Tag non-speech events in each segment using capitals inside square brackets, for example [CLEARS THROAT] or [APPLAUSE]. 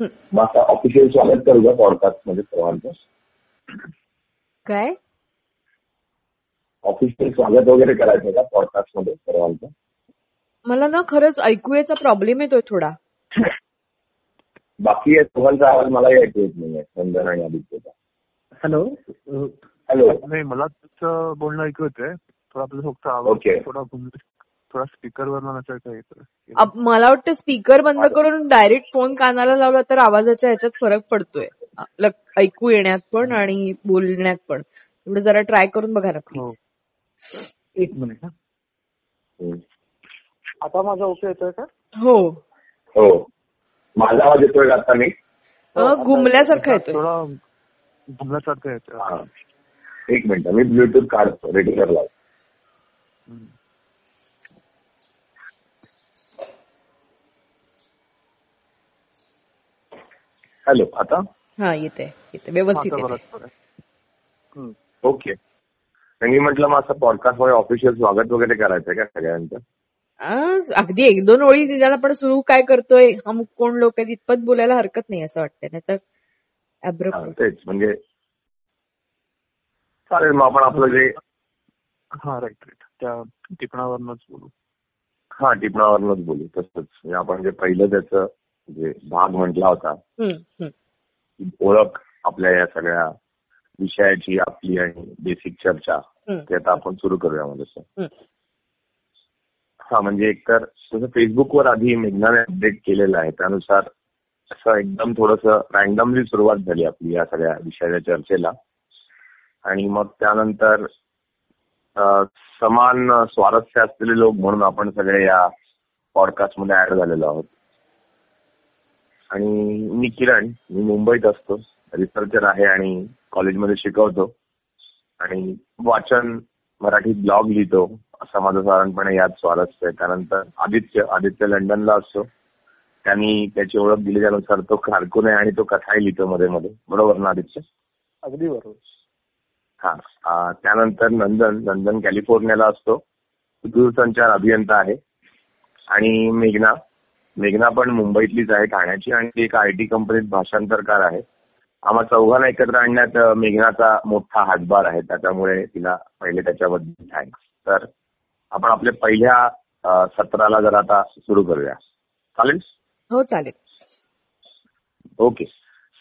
मग आता ऑफिशियल स्वागत करू का पॉडकास्टमध्ये सर्वांचं. काय? ऑफिशियल स्वागत वगैरे करायचं का पॉडकास्टमध्ये सर्वांचं? मला ना खरंच ऐकू याचा प्रॉब्लेम येतोय थोडा. बाकी दोघांचा आवाज मलाही ऐकू येत नाहीये चंदन आणि आदित्यचा. हॅलो. हॅलो. नाही मला तुमचं बोलणं ऐकू येतंय. थोडा आपला फक्त आवाज. थोडा थोडा स्पीकर वर मला वाटतं स्पीकर बंद करून डायरेक्ट फोन कानाला लावला तर आवाजाच्या ह्याच्यात फरक पडतोय. ऐकू येण्यात पण आणि बोलण्यात पण. एवढं जरा ट्राय करून बघा ना हो. एक मिनिट हा. आता माझा ओके येतोय का? हो. हो. माझा आवाज येतोय का आता मी? अ, घुमल्यासारखा येतोय. थोडा घुमल्यासारखं येतोय. हा. एक मिनिट मी ब्लूटूथ काढतो रेग्युलर लाव हॅलो आता? हा येते येते व्यवस्थित येते. ओके. आणि मी म्हटलं मग असं पॉडकास्टमध्ये ऑफिशियल स्वागत वगैरे करायचंय का सगळ्यांचं? अगदी एक दोन ओळी त्याला आपण सुरू काय करतोय अमुक कोण लोक आहेत इतपत बोलायला हरकत नाही असं वाटतंय नाही तर हा, तेच म्हणजे चालेल मग आपण आपलं जे हा राईट राईट त्या टिपणावरनच बोलू. हा टिपणावरनच बोलू तसंच. म्हणजे आपण जे पहिलं त्याचं जे भाग म्हटला होता. ओळख आपल्या या सगळ्या विषयाची आपली आणि बेसिक चर्चा. ते आता आपण सुरू करूया म्हणजे. हा म्हणजे एकतर तसं फेसबुकवर आधी मेघनाने अपडेट केलेलं आहे त्यानुसार असं एकदम थोडस रॅन्डमली सुरुवात झाली आपली या सगळ्या विषयाच्या चर्चेला. आणि मग त्यानंतर समान स्वारस्य असलेले लोक म्हणून आपण सगळे या पॉडकास्टमध्ये ऍड झालेलो आहोत. आणि मी किरण मी मुंबईत असतो. रिसर्चर आहे आणि कॉलेजमध्ये शिकवतो. आणि वाचन मराठी ब्लॉग लिहितो. असा माझं साधारणपणे यात स्वारस्य आहे. त्यानंतर आदित्य आदित्य लंडनला असतो. त्यांनी त्याची ओळख दिली त्यानुसार तो कारकून आहे आणि तो कथाही लिहितो मध्ये मध्ये. बरोबर ना आदित्य? अगदी बरोबर. हा. त्यानंतर नंदन नंदन कॅलिफोर्नियाला असतो. दूरसंचार अभियंता आहे. आणि मेघना मेघना पण मुंबईतलीच आहे ठाण्याची आणि एका आय टी कंपनीत भाषांतरकार आहे. आम्हा चौघांना एकत्र आणण्यात मेघनाचा मोठा हातभार आहे. त्याच्यामुळे तिला पहिले त्याच्याबद्दल थँक्स तर आपण आपल्या पहिल्या सत्राला जर आता सुरू करूया. चालेल? हो चालेल. ओके.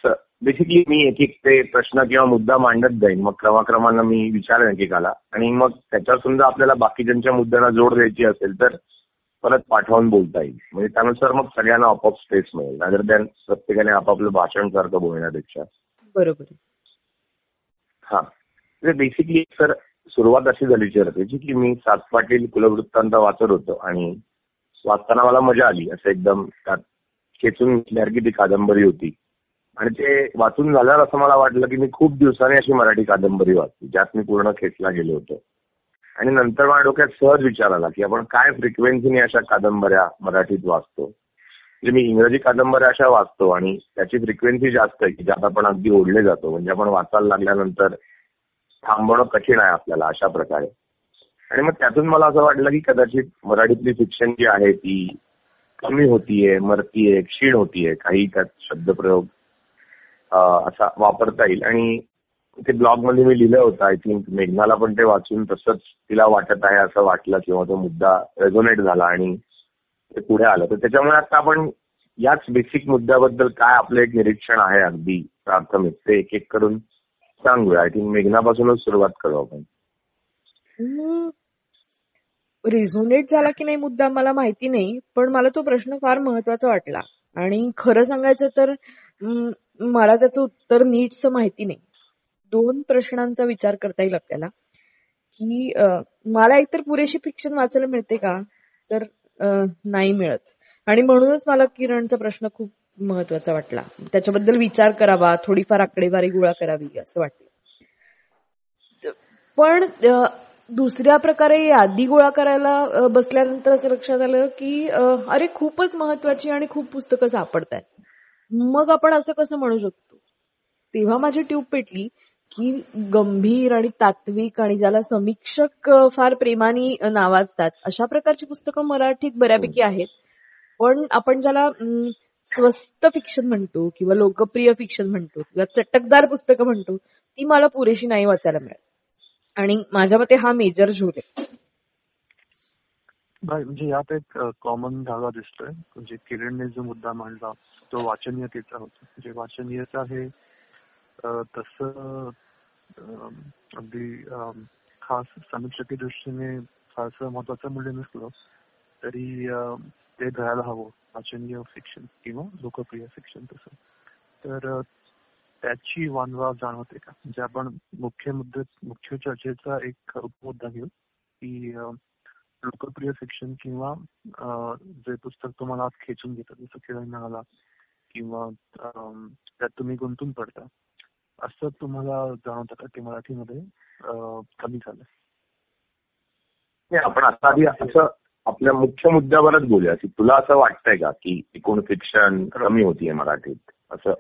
सर बेसिकली मी एक एक ते प्रश्न किंवा मुद्दा मांडत जाईन. मग क्रमाक्रमानं मी विचारेन एकेकाला. आणि मग त्याच्यावर समजा आपल्याला बाकीच्यांच्या मुद्द्यांना जोड द्यायची असेल तर परत पाठवून बोलता येईल. म्हणजे त्यानुसार मग सगळ्यांना आपोआप स्पेस मिळेल. अदर दॅन प्रत्येकाने आपापलं भाषण सारखं बोलण्यापेक्षा. बरोबर. हा. म्हणजे बेसिकली सर सुरुवात अशी झाली चर्चेची की मी सात पाटील कुलवृत्तांत वाचत होतो आणि वाचताना मला मजा आली. असं एकदम त्यात खेचून घेतल्यासारखी ती कादंबरी होती. आणि ते वाचून झाल्यावर असं मला वाटलं की मी खूप दिवसांनी अशी मराठी कादंबरी वाचली ज्यात मी पूर्ण खेचला गेलो होतो. आणि नंतर माझ्या डोक्यात सहज विचार आला की आपण काय फ्रिक्वेन्सीने अशा कादंबऱ्या मराठीत वाचतो? म्हणजे मी इंग्रजी कादंबऱ्या अशा वाचतो आणि त्याची फ्रिक्वेन्सी जास्त आहे की ज्यात आपण अगदी ओढले जातो. म्हणजे आपण वाचायला लागल्यानंतर थांबवणं कठीण आहे आपल्याला अशा प्रकारे. आणि मग त्यातून मला असं वाटलं की कदाचित मराठीतली फिक्शन जी आहे ती कमी होतीये मरतीये क्षीण होतीये काही त्यात शब्दप्रयोग असा वापरता येईल. आणि ते ब्लॉगमध्ये मी लिहिलं होतं आय थिंक मेघनाला पण ते वाचून तसंच तिला वाटत आहे असं वाटलं किंवा तो मुद्दा रेझोनेट झाला आणि ते पुढे आलं. तर त्याच्यामुळे आता आपण याच बेसिक मुद्द्याबद्दल काय आपलं एक निरीक्षण आहे अगदी प्राथमिक ते एक एक करून सांगूया. आय थिंक मेघनापासूनच सुरुवात करू आपण. रेझोनेट झाला की नाही मुद्दा मला माहिती नाही पण मला तो प्रश्न फार महत्त्वाचा वाटला. आणि खरं सांगायचं तर मला त्याचं उत्तर नीटचं माहिती नाही. दोन प्रश्नांचा विचार करता येईल आपल्याला. की मला एकतर पुरेशी फिक्शन वाचायला मिळते का? तर नाही मिळत. आणि म्हणूनच मला किरणचा प्रश्न खूप महत्त्वाचा वाटला. त्याच्याबद्दल विचार करावा थोडीफार आकडेवारी गोळा करावी असं वाटलं. पण दुसऱ्या प्रकारे यादी गोळा करायला बसल्यानंतर असं लक्षात आलं की अरे खूपच महत्वाची आणि खूप पुस्तकं सापडत आहेत मग आपण असं कसं म्हणू शकतो? तेव्हा माझी ट्यूब पेटली. की गंभीर आणि तात्विक आणि ज्याला समीक्षक फार प्रेमाने नावाजतात. अशा प्रकारची पुस्तकं मराठीत बऱ्यापैकी आहेत. पण आपण ज्याला स्वस्त फिक्शन म्हणतो किंवा लोकप्रिय फिक्शन म्हणतो किंवा चटकदार पुस्तकं म्हणतो ती मला पुरेशी नाही वाचायला मिळत. आणि माझ्या मते हा मेजर झोल आहे. म्हणजे यात एक कॉमन धागा दिसतोय. म्हणजे किरणने जो मुद्दा मांडला तो वाचनीयतेचा होता. म्हणजे वाचनीयता हे तसं अगदी खास समीक्षकी दृष्टीने फारसं महत्वाचं मूल्य नसलं तरी ते घ्यायला हवं. वाचनीय फिक्शन किंवा लोकप्रिय फिक्शन तसं. तर त्याची वानवाव जाणवते का? म्हणजे आपण मुख्य मुद्दे मुख्य चर्चेचा एक उपमुद्दा घेऊ की लोकप्रिय फिक्शन किंवा जे पुस्तक तुम्हाला आज खेचून घेतं जसं खेळ म्हणाला किंवा त्यात तुम्ही गुंतून पडता. असं तुम्हाला जाणवतं का? की मराठीमध्ये कमी झालं. नाही, आपण आता आधी असं आपल्या मुख्य मुद्द्यावरच बोलूया की तुला असं वाटतंय का की एकूण फिक्शन कमी होतीये मराठीत? असं.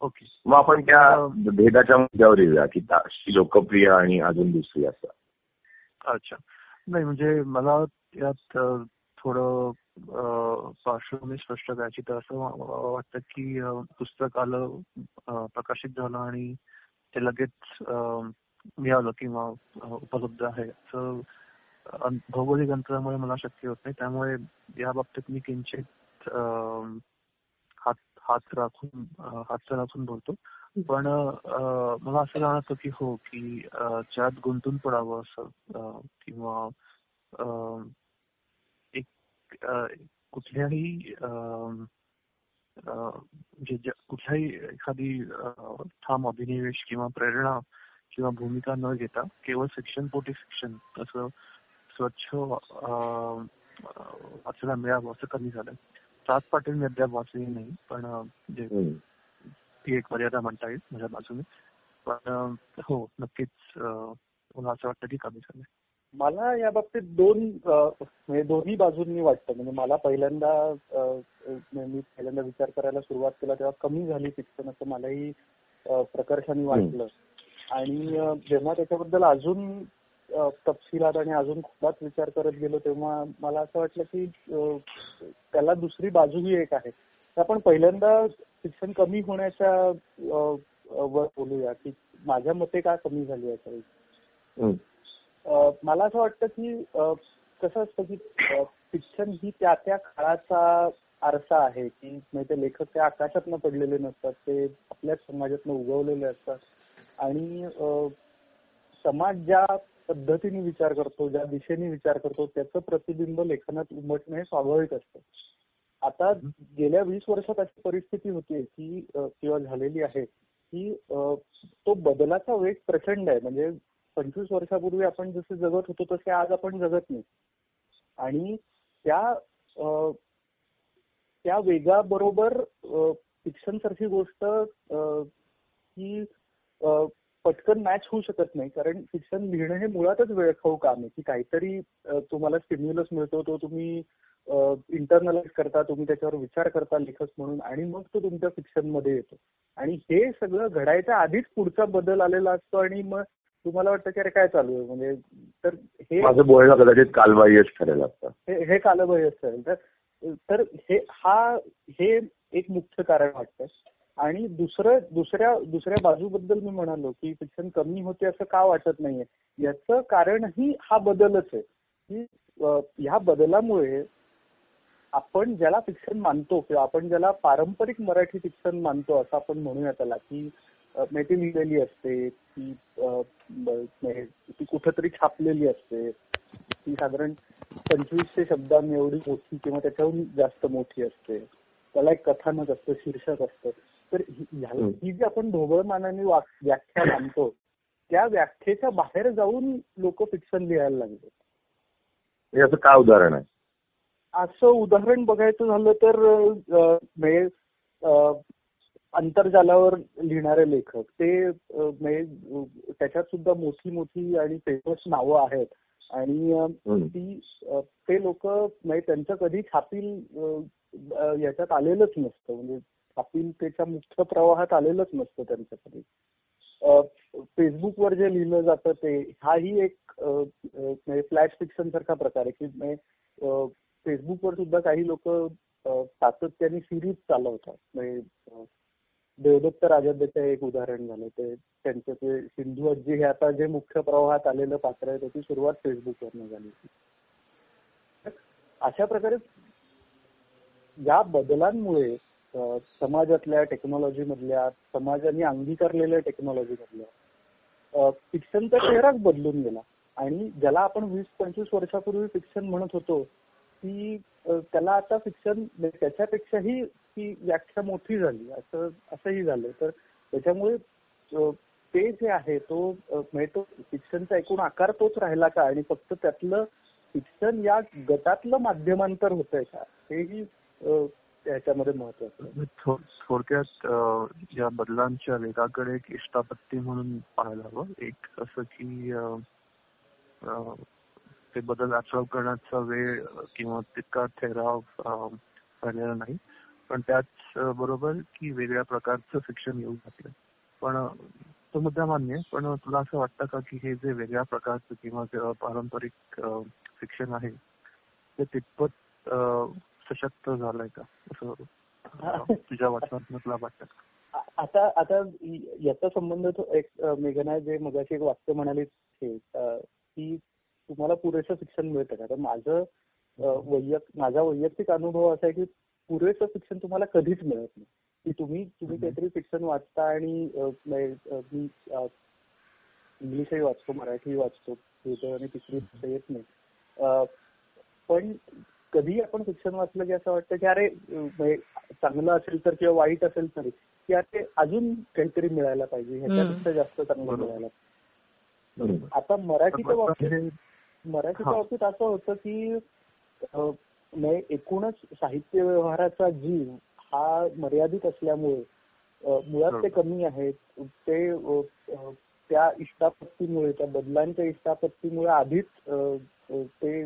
ओके. मग आपण त्या भेदाच्या मुद्द्यावर येऊया की ता- अशी लोकप्रिय आणि अजून दुसरी असं. अच्छा. नाही म्हणजे मला यात थोडं पार्श्वभूमी स्पष्ट करायची तर असं वाटतं की पुस्तक आलं प्रकाशित झालं आणि ते लगेच मिळालं किंवा उपलब्ध आहे असं भौगोलिक अंतरामुळे मला शक्य होत नाही. त्यामुळे या बाबतीत मी किंचित अ, हात हात राखून हात राखून बोलतो. पण मला असं जाणवतं की हो की ज्यात गुंतून पडावं असं किंवा अ, कुठल्याही म्हणजे कुठल्याही एखादी ठाम अभिनिवेश किंवा प्रेरणा किंवा भूमिका न घेता केवळ शिक्षण पोटी शिक्षण असं स्वच्छ वाचायला मिळावं असं कमी झालं? सात पाटील मी अद्याप वाचली नाही पण हम्म. ती एक मर्यादा म्हणता येईल माझ्या बाजूने. पण हो नक्कीच मला असं वाटतं की कमी झालं मला या बाबतीत दोन म्हणजे दोन्ही बाजूंनी वाटतं. म्हणजे मला पहिल्यांदा मी पहिल्यांदा विचार करायला सुरुवात केला तेव्हा कमी झाली शिक्षण असं मलाही प्रकर्षाने वाटलं. आणि जेव्हा त्याच्याबद्दल अजून तपशिलात आणि अजून खोलात विचार करत गेलो तेव्हा मला असं वाटलं की त्याला दुसरी बाजूही एक आहे. आपण पहिल्यांदा शिक्षण कमी होण्याच्या वर बोलूया की माझ्या मते का कमी झाली याच्यावेळी मला असं वाटतं की कसं असतं की शिक्षण ही त्या त्या काळाचा आरसा आहे की म्हणजे ते लेखक त्या आकाशातनं पडलेले नसतात ते आपल्याच समाजातनं उगवलेले असतात. आणि समाज ज्या पद्धतीने विचार करतो ज्या दिशेने विचार करतो त्याचं प्रतिबिंब लेखनात उमटणं हे स्वाभाविक असतं. आता गेल्या वीस वर्षात अशी परिस्थिती होतीये की किंवा झालेली आहे की तो बदलाचा वेग प्रचंड आहे. म्हणजे पंचवीस वर्षापूर्वी आपण जसे जगत होतो तसे आज आपण जगत नाही. आणि त्या त्या वेगाबरोबर अ, शिक्षण सारखी गोष्ट ही पटकन मॅच होऊ शकत नाही. कारण शिक्षण लिहिणं हे मुळातच वेळखाऊ काम आहे. की काहीतरी तुम्हाला स्टिम्युलस मिळतो तो तुम्ही इंटरनलाइज करता तुम्ही त्याच्यावर विचार करता लेखक म्हणून आणि मग तो तुमच्या फिक्शनमध्ये येतो. आणि हे सगळं घडायच्या आधीच पुढचा बदल आलेला असतो आणि मग तुम्हाला वाटतं की अरे काय चालू आहे? म्हणजे तर हे माझं बोलणं कदाचित कालबाह्यच ठरेल हे हे कालबाह्य असेल तर तर हे हा हे एक मुख्य कारण वाटतं आणि दुसरं दुसऱ्या दुसऱ्या बाजूबद्दल मी म्हणालो की शिक्षण कमी होते असं का वाटत नाहीये? याचं कारणही हा बदलच आहे. की ह्या बदलामुळे आपण ज्याला शिक्षण मानतो किंवा आपण ज्याला पारंपरिक मराठी शिक्षण मानतो असं आपण म्हणूया त्याला की माहिती लिहिलेली असते म्हणजे ती कुठंतरी छापलेली असते. ती साधारण पंचवीसशे शब्दांनी एवढी मोठी किंवा त्याच्याहून जास्त मोठी असते. त्याला एक कथानक असतं शीर्षक असतं. तर ही जी आपण ढोबळमानाने व्याख्या मानतो त्या व्याख्येच्या बाहेर जाऊन लोक फिक्शन लिहायला लागले. असं काय उदाहरण आहे? असं उदाहरण बघायचं झालं तर म्हणजे आंतरजालावर लिहिणारे लेखक ते म्हणजे त्याच्यात सुद्धा मोठी मोठी आणि फेमस नावं आहेत. आणि. ती ते लोक म्हणजे त्यांचं कधी छापील याच्यात आलेलंच नसतं. म्हणजे छापील त्याच्या मुख्य प्रवाहात आलेलंच नसतं त्यांचं कधी फेसबुकवर जे लिहिलं जातं ते हाही एक म्हणजे फ्लॅश फिक्शन सारखा प्रकार आहे की म्हणजे, फेसबुकवर सुद्धा काही लोक सातत्याने सिरीज चालवतात. म्हणजे देवदत्त राजाचं एक उदाहरण झालं. ते त्यांचं ते सिंधू अज्जी हे आता जे मुख्य प्रवाहात आलेलं पात्र आहे त्याची सुरुवात फेसबुकवरनं झाली होती. अशा प्रकारे या बदलांमुळे समाजातल्या टेक्नॉलॉजी मधल्या समाजाने अंगीकारलेल्या टेक्नॉलॉजी मधल्या फिक्शनचा चेहराच बदलून गेला. आणि ज्याला आपण वीस पंचवीस वर्षापूर्वी फिक्शन म्हणत होतो ती त्याला आता शिक्षण म्हणजे त्याच्यापेक्षाही ती व्याख्या मोठी झाली असं असंही झालं. तर त्याच्यामुळे ते जे आहे तो अ, म्हणजे तो एकूण आकार तोच राहिला का? आणि फक्त त्यातलं शिक्षण या गटातलं माध्यमांतर होतंय का? हेही त्याच्यामध्ये महत्वाचं थो- थोडक्यात या बदलांच्या वेगाकडे एक इष्टापत्ती म्हणून पाहायला हवं. एक असं की ते बदल ऍब्सॉर्ब करण्याचा वेळ किंवा तितका ठराव झालेला राहिलेला नाही. पण त्याच बरोबर की वेगळ्या प्रकारचं शिक्षण येऊ लागलं पण तो मुद्दा मान्य आहे. पण तुला असं वाटतं का की हे जे वेगळ्या प्रकारचं किंवा पारंपरिक शिक्षण आहे ते तितपत सशक्त झालंय का? असं तुझ्या वाचनात तुला वाटतं? आता आता याचा संबंध तो एक मेघना जे मगाशी एक वाक्य म्हणाली की तुम्हाला पुरेसं शिक्षण मिळतं का? तर माझं अ, वैयक माझा वैयक्तिक अनुभव असा आहे की पुरेसं शिक्षण तुम्हाला कधीच मिळत नाही. की तुम्ही तुम्ही. काहीतरी शिक्षण वाचता आणि म्हणजे, मी इंग्लिशही वाचतो मराठी वाचतो आणि तिसरी भाषा येत नाही. पण कधी आपण शिक्षण वाचलं की असं वाटतं की अरे म्हणजे चांगलं असेल तर किंवा वाईट असेल तरी की अरे अजून काहीतरी मिळायला पाहिजे ह्याच्यापेक्षा जास्त चांगलं. मिळायला. आता बाबतीत हे मराठीच्या. बाबतीत असं होतं की म्हणजे एकूणच साहित्य व्यवहाराचा जीव हा मर्यादित असल्यामुळे मुळात ते. कमी आहेत ते त्या इष्टापत्तीमुळे त्या बदलांच्या इष्टापत्तीमुळे आधीच ते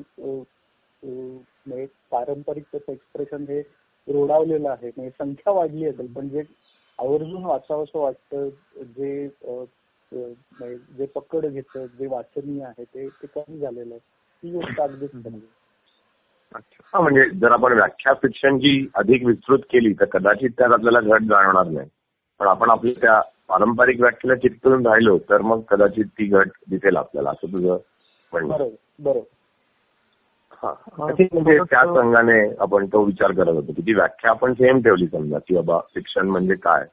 म्हणजे पारंपरिक त्याचं एक्सप्रेशन हे रोडावलेलं आहे म्हणजे संख्या वाढली असेल पण जे आवर्जून वाचावंसं वाटतं जे जे पकड घेतं जे वाचनीय आहे ते ते कमी झालेलं आहे. ती गोष्ट अगदीच कमी आहे. अच्छा. हा म्हणजे जर आपण व्याख्या फिक्शनची अधिक विस्तृत केली तर कदाचित त्यात आपल्याला घट जाणवणार नाही. पण आपण आपल्या त्या पारंपरिक व्याख्येला चिकटून राहिलो तर मग कदाचित ती घट दिसेल आपल्याला. असं तुझं म्हणणं. बरोबर बरोबर. हा. ठीक म्हणजे त्याच संघाने आपण तो विचार करत होतो की ती व्याख्या आपण सेम ठेवली समजा की बाबा शिक्षण म्हणजे काय?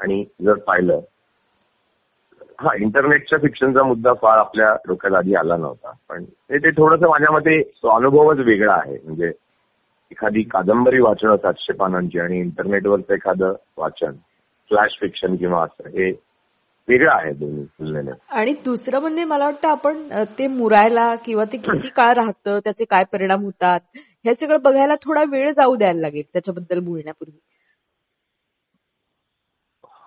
आणि जर पाहिलं हा इंटरनेटच्या शिक्षणचा मुद्दा फार आपल्या डोक्यात आधी आला नव्हता. पण ते ते थोडंसं माझ्या मते तो अनुभवच वेगळा आहे. म्हणजे एखादी कादंबरी वाचणं सातशे पानांची आणि इंटरनेटवरचं एखादं वाचन फ्लॅश फिक्शन किंवा असं हे वेगळं आहे दोन्ही तुलनेने. आणि दुसरं म्हणजे मला वाटतं आपण ते मुरायला किंवा ते किती काळ राहतं त्याचे काय परिणाम होतात हे सगळं बघायला थोडा वेळ जाऊ द्यायला लागेल त्याच्याबद्दल बोलण्यापूर्वी.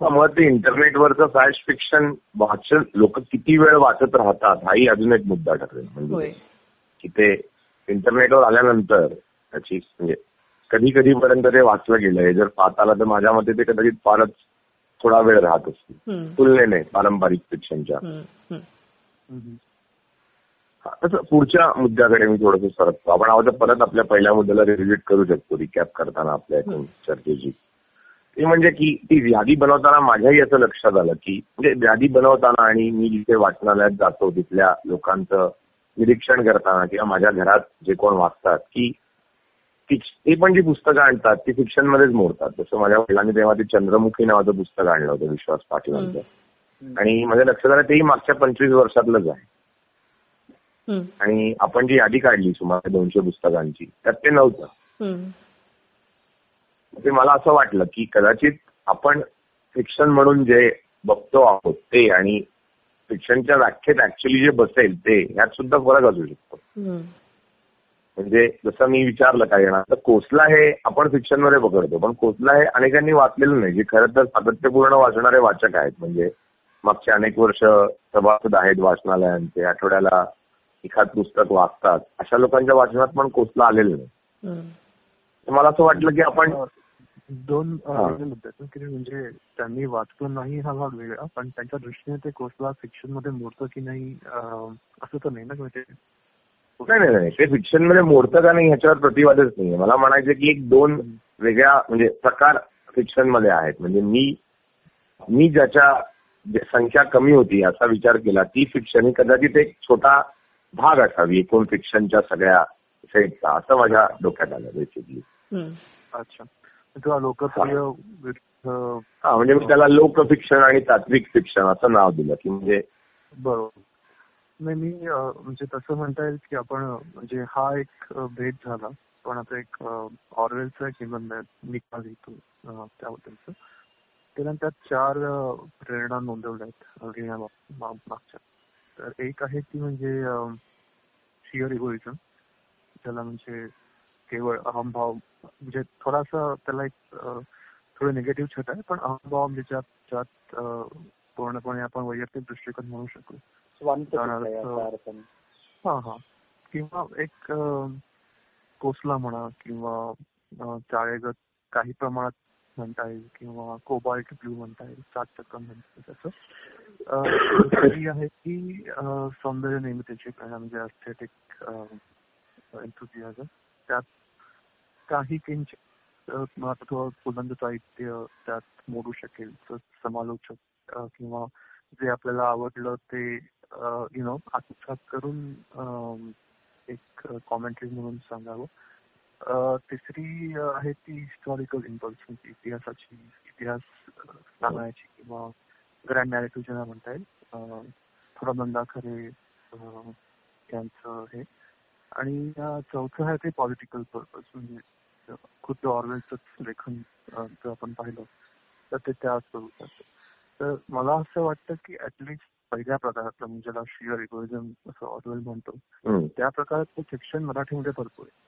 मग ते इंटरनेटवरचं फ्लॅश फिक्शन वाचन लोक किती वेळ वाचत राहतात हाही अजून एक मुद्दा ठरेल म्हणजे की ते इंटरनेटवर आल्यानंतर त्याची म्हणजे कधी कधीपर्यंत ते वाचलं गेलं. हे जर पाहता आलं तर माझ्या मते ते कदाचित फारच थोडा वेळ राहत असतील. हम्म, तुलनेने पारंपरिक फिक्शनच्या. हा, तसं पुढच्या मुद्द्याकडे मी थोडंसं सरकतो. आपण आता परत आपल्या पहिल्या मुद्द्याला रिव्हिजिट करू शकतो. रिकॅप करताना आपल्या एकूण चर्चेची. ती म्हणजे की ती यादी बनवताना माझ्याही असं लक्षात आलं की म्हणजे यादी बनवताना आणि मी जिथे वाचनालयात जातो तिथल्या लोकांचं निरीक्षण करताना किंवा माझ्या घरात जे कोण वाचतात की ती- पण जी पुस्तकं आणतात ती फिक्शन मध्येच मोडतात. जसं माझ्या वडिलांनी तेव्हा ते चंद्रमुखी नावाचं पुस्तक आणलं होतं विश्वास पाटलांचं. आणि माझ्या लक्षात आलं तेही मागच्या पंचवीस वर्षातलंच आहे. आणि आपण जी यादी काढली सुमारे दोनशे पुस्तकांची त्यात ते नव्हतं. ते मला असं वाटलं की कदाचित आपण फिक्शन म्हणून जे बघतो आहोत ते आणि फिक्शनच्या व्याख्येत ऍक्च्युली जे बसेल ते यात सुद्धा फरक असू शकतो. म्हणजे जसं मी विचारलं काही जणांना तर कोसला हे आपण फिक्शनमध्ये पकडतो पण कोसला हे अनेकांनी वाचलेलं नाही जे खरं तर सातत्यपूर्ण वाचणारे वाचक आहेत. म्हणजे मागचे अनेक वर्ष सभासद आहेत वाचनालयांचे आठवड्याला एखाद पुस्तक वाचतात. अशा लोकांच्या वाचनात पण कोसला आलेलं नाही. मला असं वाटलं की आपण दोन अ, हा. वेगळे मुद्दे आहेत. ना, की म्हणजे त्यांनी वाचलं नाही हा भाग वेगळा पण त्यांच्या दृष्टीने ते कोसला फिक्शनमध्ये मोडतं की नाही अ, असं तर नाही ना म्हणजे? नाही नाही नाही. ते फिक्शनमध्ये मोडतं का नाही ह्याच्यावर प्रतिवादच नाहीये मला म्हणायचं की एक दोन वेगळ्या म्हणजे प्रकार फिक्शनमध्ये आहेत. म्हणजे मी मी ज्याच्या संख्या कमी होती असा विचार केला ती फिक्शन ही कदाचित एक छोटा भाग असावी एकूण फिक्शनच्या सगळ्या सेटचा असं माझ्या डोक्यात आलं बेसिकली. अच्छा. किंवा लोकप्रिय हा म्हणजे मी त्याला लोक फिक्शन आणि तात्विक फिक्शन असं नाव दिलं की म्हणजे बरोबर. नाही मी म्हणजे तसं म्हणता येईल की आपण म्हणजे हा एक भेद झाला. पण आता एक ऑर्वेलचा एक निबंध निकाल अं, त्याबद्दलचं. त्यानंतर त्यात चार प्रेरणा नोंदवल्या आहेत लिहिण्या माग- माग- मागच्या. तर एक आहे ती म्हणजे शिअर इगोइझम. त्याला म्हणजे केवळ अहमभाव म्हणजे थोडासा त्याला एक थोडं निगेटिव्ह छट आहे पण अहमभाव म्हणजे ज्यात पूर्णपणे आपण वैयक्तिक दृष्टिकोन म्हणू शकू स्वांत उदाहरणार्थ, याचा अर्थाने हा हा. किंवा एक कोसला म्हणा किंवा चाळेगत काही प्रमाणात म्हणता येईल किंवा कोबाल्ट ब्ल्यू म्हणता येईल सात टक्का म्हणता अं, दुसरी आहे की सौंदर्य निर्मितीची म्हणजे अस्थेटिक एन्थुझियाझम त्यात काही किंचित महत्त्व पुलंद साहित्य त्यात मोडू शकेल. तर समालोचक किंवा जे आपल्याला आवडलं ते यु नो आत्मसात करून एक कॉमेंट्री म्हणून सांगावं. तिसरी आहे ती हिस्टॉरिकल इम्पल्स म्हणजे इतिहासाची इतिहास सांगायची सांगण्याची किंवा ग्रँड नॅरेटिव्ह ज्यांना म्हणता येईल. थोडा नंदा खरे त्यांचं यांचं हे. आणि चौथं आहे ते पॉलिटिकल पर्पज म्हणजे खुद्द ऑर्वेलचंच लेखन जर आपण पाहिलं तर ते त्या स्वरूपात तर मला असं वाटतं की ऍटलिस्ट पहिल्या प्रकारातलं म्हणजे ज्याला शिअर इगोइझम असं ऑर्वेल म्हणतो. त्या प्रकारात फिक्शन मराठीमध्ये भरपूर आहे.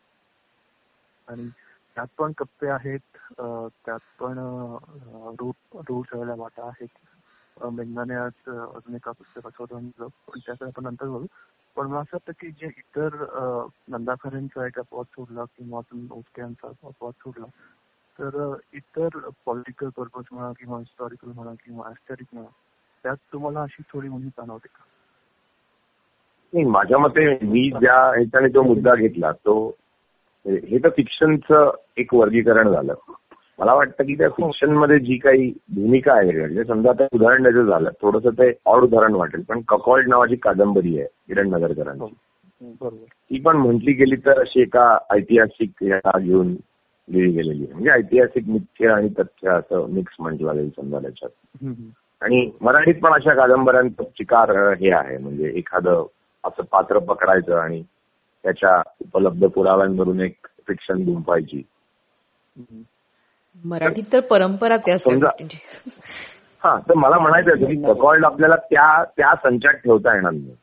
आणि त्यात पण कप्पे आहेत त्यात पण रूट रूट ठेवल्या वाटा आहेत. मेघनाने आज अजून एका पुस्तकाचं उदाहरण दिलं पण त्याकडे आपण नंतर बोलू पण मला असं वाटतं की जे इतर नंदाखरेंचा एक अपवाद सोडला किंवा तुम्ही ओसक्यांचा अपवाद सोडला तर इतर पॉलिटिकल पर्पज म्हणा किंवा हिस्टॉरिकल म्हणा किंवा ऍस्थेटिक म्हणा त्यात तुम्हाला अशी थोडी म्हणून जाणवते का? नाही माझ्या मते मी ज्या ह्याच्याने जो मुद्दा घेतला तो हे तर फिक्शनचं एक वर्गीकरण झालं. मला वाटतं की त्या फिक्शनमध्ये जी काही भूमिका आहे म्हणजे समजा आता उदाहरण द्यायचं झालं थोडंसं ते ऑड उदाहरण वाटेल पण ककॉल्ड नावाची कादंबरी आहे किरण नगरकरांची ती पण म्हटली गेली तर अशी एका ऐतिहासिक घेऊन लिहिली गेलेली आहे. म्हणजे ऐतिहासिक मुख्य आणि तथ्य असं मिक्स म्हटलं जाईल समजा त्याच्यात. आणि मराठीत पण अशा कादंबऱ्यांचं चिकार हे आहे म्हणजे एखादं असं पात्र पकडायचं आणि त्याच्या उपलब्ध पुराव्यांवरून एक फिक्शन गुंफायची. मराठीत तर परंपराच आहे हा तर मला म्हणायचं आहे की ककॉल्ड आपल्याला त्या त्या संचात ठेवता येणार नाही.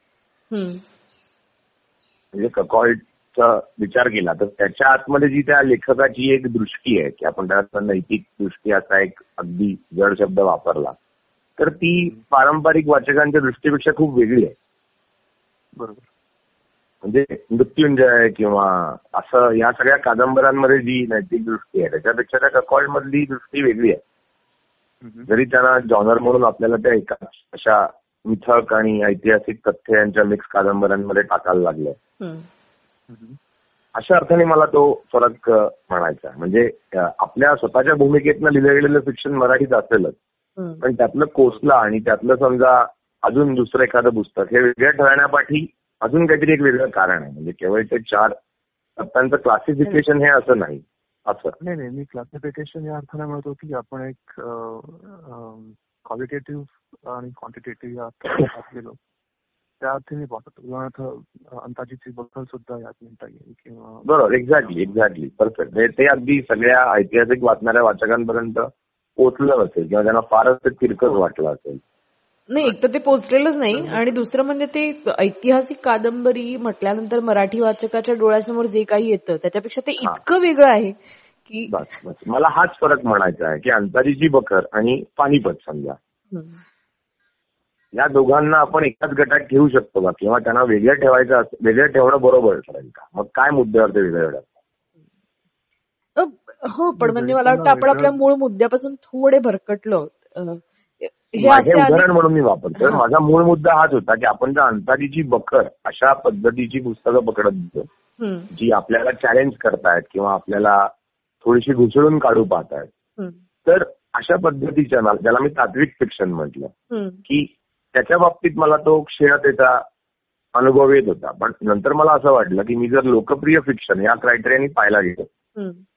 हम्म. म्हणजे ककॉल्डचा विचार केला तर त्याच्या आतमध्ये जी त्या लेखकाची एक दृष्टी आहे की आपण त्यात नैतिक दृष्टी असा एक अगदी जड शब्द वापरला तर ती पारंपरिक वाचकांच्या दृष्टीपेक्षा खूप वेगळी आहे. बरोबर. म्हणजे मृत्युंजय किंवा असं या सगळ्या कादंबऱ्यांमध्ये जी नैतिक दृष्टी आहे त्याच्यापेक्षा त्या ककॉल्ड मधली दृष्टी वेगळी आहे. जरी त्यांना जॉनर म्हणून आपल्याला त्या एकाच अशा मिथक आणि ऐतिहासिक तथ्य यांच्या मिक्स कादंबऱ्यांमध्ये टाकायला लागलं. अशा अर्थाने मला तो फरक म्हणायचा. म्हणजे आपल्या स्वतःच्या भूमिकेतनं लिहिलं गेलेलं फिक्शन मराठीत असेलच. पण त्यातलं कोसला आणि त्यातलं समजा अजून दुसरं एखादं पुस्तक हे वेगळं ठरण्यापाठी अजून काहीतरी एक वेगळं कारण आहे. म्हणजे केवळ ते चार टप्प्यांचं क्लासिफिकेशन हे असं नाही. असं. नाही नाही मी क्लासिफिकेशन या अर्थाने म्हणत की आपण एक क्वालिटेटिव्ह आणि क्वांटिटेटिव्ह या गेलो त्या अर्थाने [LAUGHS] पाहतो उदाहरणार्थ अं, अंताजीची बखल सुद्धा यात म्हणता येईल किंवा बरोबर. एक्झॅक्टली एक्झॅक्टली परफेक्ट ते अगदी सगळ्या ऐतिहासिक वाचणाऱ्या वाचकांपर्यंत पोहोचलं असेल किंवा त्यांना फारच तिरकस वाटलं असेल. नाही एक तर ते पोचलेलंच नाही. आणि दुसरं म्हणजे ते ऐतिहासिक कादंबरी म्हटल्यानंतर मराठी वाचकाच्या डोळ्यासमोर जे काही येतं त्याच्यापेक्षा ते हा. इतकं वेगळं आहे की बस बस. मला हाच फरक म्हणायचा आहे की अंताजीची बखर आणि पानिपत समजा. या दोघांना आपण एकाच गटात ठेवू शकतो का? किंवा त्यांना वेगळं ठेवायचं असेल वेगळं ठेवणं बरोबर ठरेल का? मग काय मुद्द्यावर ते वेगळं हो पण म्हणजे मला वाटतं आपण आपल्या मूळ मुद्द्यापासून थोडे भरकटलो. हे उदाहरण म्हणून मी वापरतो. माझा मूळ मुद्दा हाच होता की आपण त्या अंतारीची बखर अशा पद्धतीची पुस्तकं पकडत होतो जी आपल्याला चॅलेंज करतायत किंवा आपल्याला थोडीशी घुसळून काढू पाहतायत. तर अशा पद्धतीच्या ना- ज्याला मी तात्विक फिक्शन म्हटलं की त्याच्या बाबतीत मला तो क्षीणतेचा अनुभव येत होता. पण नंतर मला असं वाटलं की मी जर लोकप्रिय फिक्शन या क्रायटेरियाने पाहायला गेलो.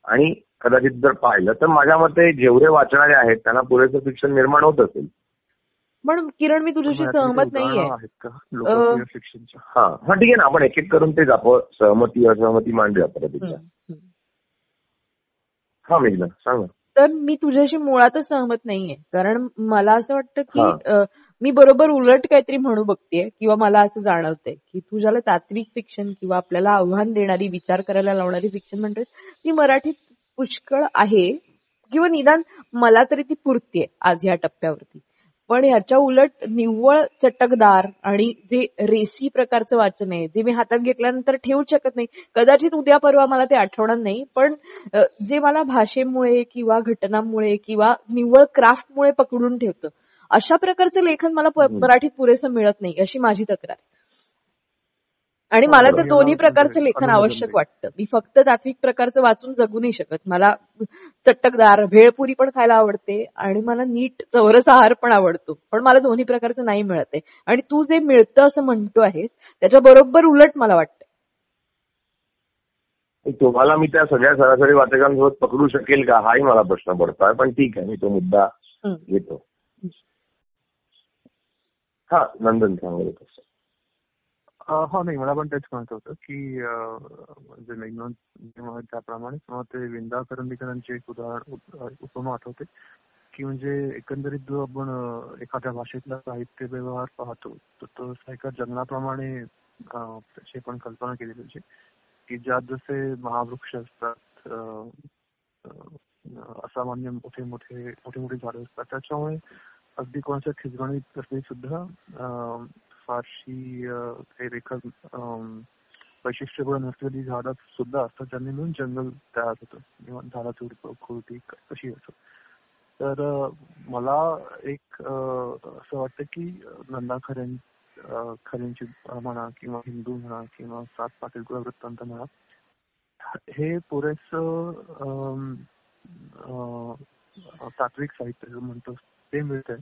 आणि कदाचित जर पाहिलं तर माझ्या मते जेवढे वाचणारे आहेत त्यांना पुरेसं शिक्षण निर्माण होत असेल. पण किरण मी तुझ्याशी सहमत नाहीये. हा. ठीक आहे ना आपण एक एक करून तेच आपण सहमती असहमती मांडूया परत. हा मेघना सांग. तर मी तुझ्याशी मुळातच सहमत नाहीये. कारण मला असं वाटतं की मी बरोबर उलट काहीतरी म्हणू बघतेय किंवा मला असं जाणवतंय की तू ज्याला तात्विक फिक्शन किंवा आपल्याला आव्हान देणारी विचार करायला लावणारी फिक्शन म्हणतेस ती मराठीत पुष्कळ आहे. किंवा निदान मला तरी ती पुरतीये आज ह्या टप्प्यावरती. पण ह्याच्या उलट निव्वळ चटकदार आणि जे रेसी प्रकारचं वाचन आहे जे मी हातात घेतल्यानंतर ठेवूच शकत नाही कदाचित उद्या परवा मला ते आठवणार नाही पण जे मला भाषेमुळे किंवा घटनांमुळे किंवा निव्वळ क्राफ्टमुळे पकडून ठेवतं अशा प्रकारचं लेखन मला. मराठीत पुरेसं मिळत नाही अशी माझी तक्रार. आणि मला तर. दोन्ही प्रकारचं लेखन आवश्यक. वाटतं. मी फक्त तात्विक प्रकारचं वाचून जगू नाही शकत. मला चटकदार भेळपुरी पण खायला आवडते आणि मला नीट चौरस आहार पण आवडतो. पण मला दोन्ही प्रकारचं नाही मिळत आहे. आणि तू जे मिळतं असं म्हणतो आहेस त्याच्या बरोबर उलट मला वाटतं तुम्हाला मी त्या सगळ्या सरासरी वाचकांसोबत पकडू शकेल का? हाही मला प्रश्न पडतोय पण ठीक आहे मी तो मुद्दा. घेतो. हा नंदन अं, हो नाही मला पण तेच म्हणत होतं की म्हणजे मेघनाथ त्याप्रमाणे मला ते विंदा करंदीकरांचे एक उदाहरण उपमा आठवते की म्हणजे एकंदरीत जो आपण एखाद्या भाषेतला साहित्य व्यवहार पाहतो तर तो एका जंगलाप्रमाणे त्याची पण कल्पना केली पाहिजे की ज्यात जसे महावृक्ष असतात असामान्य मोठे मोठे मोठे मोठे झाडं असतात. त्याच्यामुळे अगदी कोणाच्या खिजगणीत सुद्धा फारशी काही रेखा अं, वैशिष्ट्यपूर्ण नसलेली झाडं सुद्धा असतात. ज्यांनी मिळून जंगल तयार होतं. किंवा झाडाची उडप खुरटी कशी असो. तर मला एक असं वाटतं की नंदा खऱ्यां खऱ्यांची म्हणा किंवा हिंदू म्हणा किंवा सात पाटील कुळ वृत्तांत म्हणा. हे पुरेस तात्विक साहित्य म्हणतो ते मिळतंय.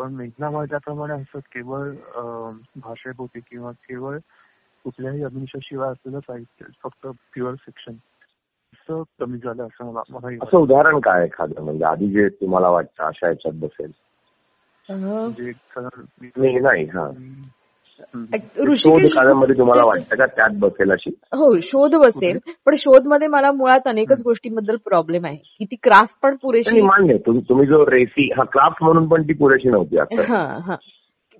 पण मेघनामा ज्याप्रमाणे असं केवळ भाषेपोटी किंवा केवळ कुठल्याही अभिनिशाशिवाय असलेलं साहित्य फक्त प्युअर फिक्शन असं कमी झालं असं मला मलाही असं उदाहरण काय एखादं? म्हणजे आधी जे तुम्हाला वाटतं अशा याच्यात बसेल. म्हणजे नाही हा. तुम्हाला वाटतं का त्यात बसेल अशी? हो शोध बसेल. पण शोधमध्ये मला मुळात अनेकच गोष्टींबद्दल प्रॉब्लेम आहे. की ती क्राफ्ट पण पुरेशी मान्य तुम्ही जो रेसी हा क्राफ्ट म्हणून पण ती पुरेशी नव्हती हा हा.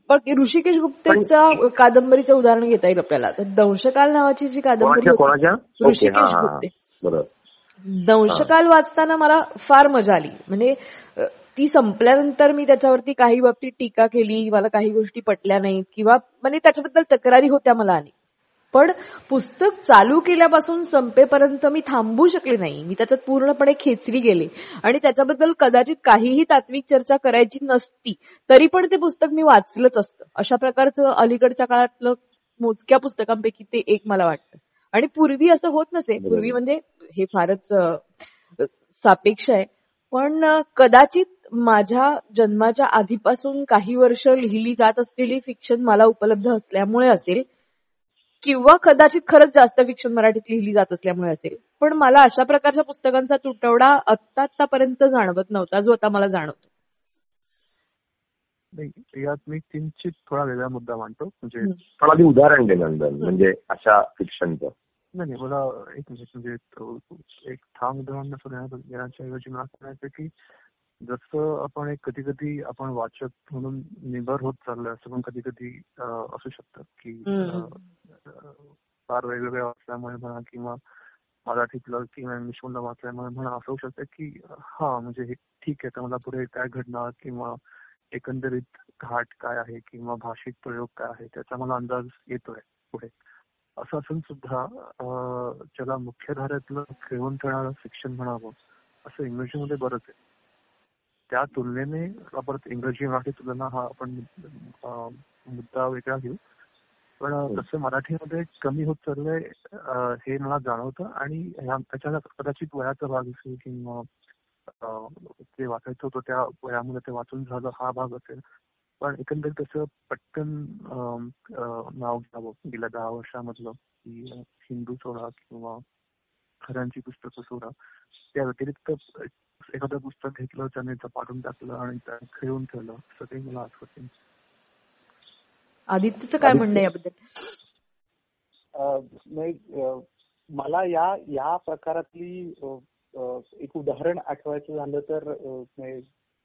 पण ऋषिकेश गुप्तेचा कादंबरीचं उदाहरण घेता येईल आपल्याला. तर दंशकाल नावाची जी कादंबरी ऋषिकेश गुप्ते. बरोबर दंशकाल वाचताना मला फार मजा आली. म्हणजे ती संपल्यानंतर मी त्याच्यावरती काही बाबतीत टीका केली मला काही गोष्टी पटल्या नाहीत किंवा म्हणजे त्याच्याबद्दल तक्रारी होत्या मला आणि. पण पुस्तक चालू केल्यापासून संपेपर्यंत मी थांबू शकले नाही. मी त्याच्यात पूर्णपणे खेचली गेले. आणि त्याच्याबद्दल कदाचित काहीही तात्विक चर्चा करायची नसती तरी पण ते पुस्तक मी वाचलंच असतं. अशा प्रकारचं अलीकडच्या काळातलं मोजक्या पुस्तकांपैकी ते एक मला वाटतं. आणि पूर्वी असं होत नसे. पूर्वी म्हणजे हे फारच सापेक्ष आहे. पण कदाचित माझ्या जन्माच्या आधीपासून काही वर्ष लिहिली जात असलेली फिक्शन मला उपलब्ध असल्यामुळे असेल किंवा कदाचित खरंच जास्त फिक्शन मराठीत लिहिली जात असल्यामुळे असेल. पण मला अशा प्रकारच्या पुस्तकांचा तुटवडा आत्ता आत्तापर्यंत जाणवत नव्हता जो आता मला जाणवतो. नाही, यात मी किंचित थोडा वेगळा मुद्दा मांडतो. म्हणजे. पण आधी उदाहरण दे नंदन. म्हणजे अशा फिक्शनचं नाही नाही, मला एक म्हणजे एक ठाम उदाहरण देण्याच्या ऐवजी मला म्हणायचं की जसं आपण एक कधी कधी आपण वाचक म्हणून निबर होत चाललोय असं पण कधी कधी असू शकतं की फार वेगवेगळ्या वाचल्यामुळे म्हणा किंवा मराठीतलं किंवा इंग्लिशमधलं वाचल्यामुळे म्हणा असं होऊ शकतं की हा म्हणजे हे ठीक आहे तर मला पुढे काय घडणार किंवा एकंदरीत घाट काय आहे किंवा भाषिक प्रयोग काय आहे त्याचा मला अंदाज येतोय पुढे. असं असून सुद्धा ज्याला मुख्य धाऱ्यातलं खेळून ठेवणारं शिक्षण म्हणावं असं इंग्रजीमध्ये बरंच आहे. त्या तुलनेने परत इंग्रजी मराठी तुलना हा आपण मुद्दा वेगळा घेऊ. पण अं, तसं मराठीमध्ये कमी होत चाललंय हे मला जाणवतं आणि त्याच्या कदाचित वयाचा भाग असेल किंवा ते वाचायचं होतं त्या वयामध्ये ते वाचून झालं हा भाग असेल. पण एकंदरीत त्याचं पटकन नाव घ्यावं. गेल्या दहा वर्षामधलं की हिंदू सोडा किंवा खऱ्यांची पुस्तकं सोडा त्या व्यतिरिक्त एखादं पुस्तक घेतलं त्याने पाठवून टाकलं आणि त्याने खेळून ठेवलं. असं काही मला आठवत आदित्यचं काय म्हणणं आहे याबद्दल? मला या या प्रकारातली एक उदाहरण आठवायचं झालं तर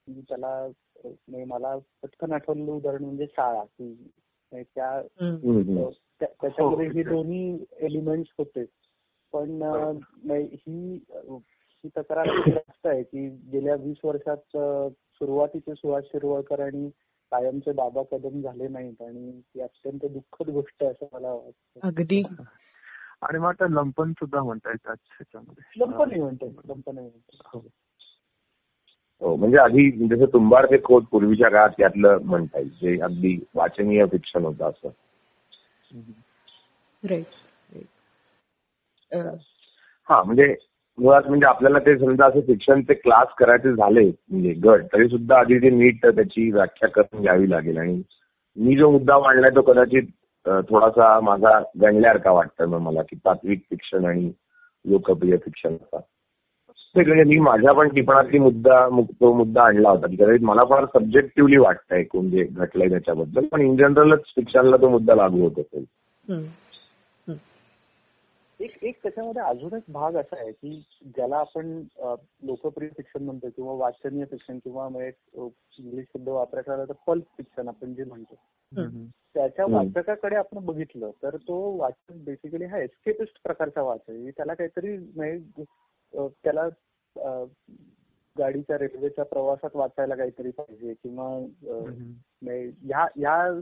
त्याला म्हणजे मला पटकन आठवलेलं उदाहरण म्हणजे शाळा. की त्या त्याच्यामध्ये हो, हे. दोन्ही एलिमेंट्स होते. पण ही ही तक्रार जास्त [COUGHS] आहे की गेल्या वीस वर्षात सुरुवातीचे सुहास शिरवळकर आणि कायमचे बाबा कदम झाले नाहीत आणि ती अत्यंत दुःखद गोष्ट आहे असं मला वाटतं. अगदी. आणि मग आता लंपन सुद्धा म्हणता येतात ह्याच्यामध्ये. लंपनही म्हणते लंपनही म्हणते हो. हो म्हणजे आधी जसं तुंबाड ते खोत पूर्वीच्या काळात यातलं म्हणता येईल जे अगदी वाचनीय फिक्शन होतं असं. राईट हा म्हणजे मुळात म्हणजे आपल्याला ते समजा असं शिक्षणचे क्लास करायचे झाले म्हणजे गट तरी सुद्धा आधी ते नीट त्याची व्याख्या करून घ्यावी लागेल. आणि मी जो मुद्दा मांडलाय तो कदाचित थोडासा माझा गणल्यासारखा वाटतोय मग मला की तात्विक शिक्षण आणि लोकप्रिय शिक्षणाचा ते म्हणजे मी माझ्या पण टिपणातली मुद्दा तो मुद्दा आणला होता की कदाचित मला फार सब्जेक्टिव्हली वाटतंय कोण जे घटलंय त्याच्याबद्दल. पण इन जनरलच शिक्षणला तो मुद्दा लागू होत असेल. एक एक त्याच्यामध्ये अजून एक भाग असा आहे की ज्याला आपण लोकप्रिय फिक्शन म्हणतो किंवा वाचनीय फिक्शन किंवा इंग्लिश शब्द वापरायचा झाला तर पल्प फिक्शन आपण जे म्हणतो. त्याच्या. वाचकाकडे आपण बघितलं तर तो वाचक बेसिकली हा एस्केपिस्ट प्रकारचा वाचक आहे त्याला काहीतरी म्हणजे अं, त्याला गाडीच्या रेल्वेच्या प्रवासात वाचायला काहीतरी पाहिजे किंवा ह्या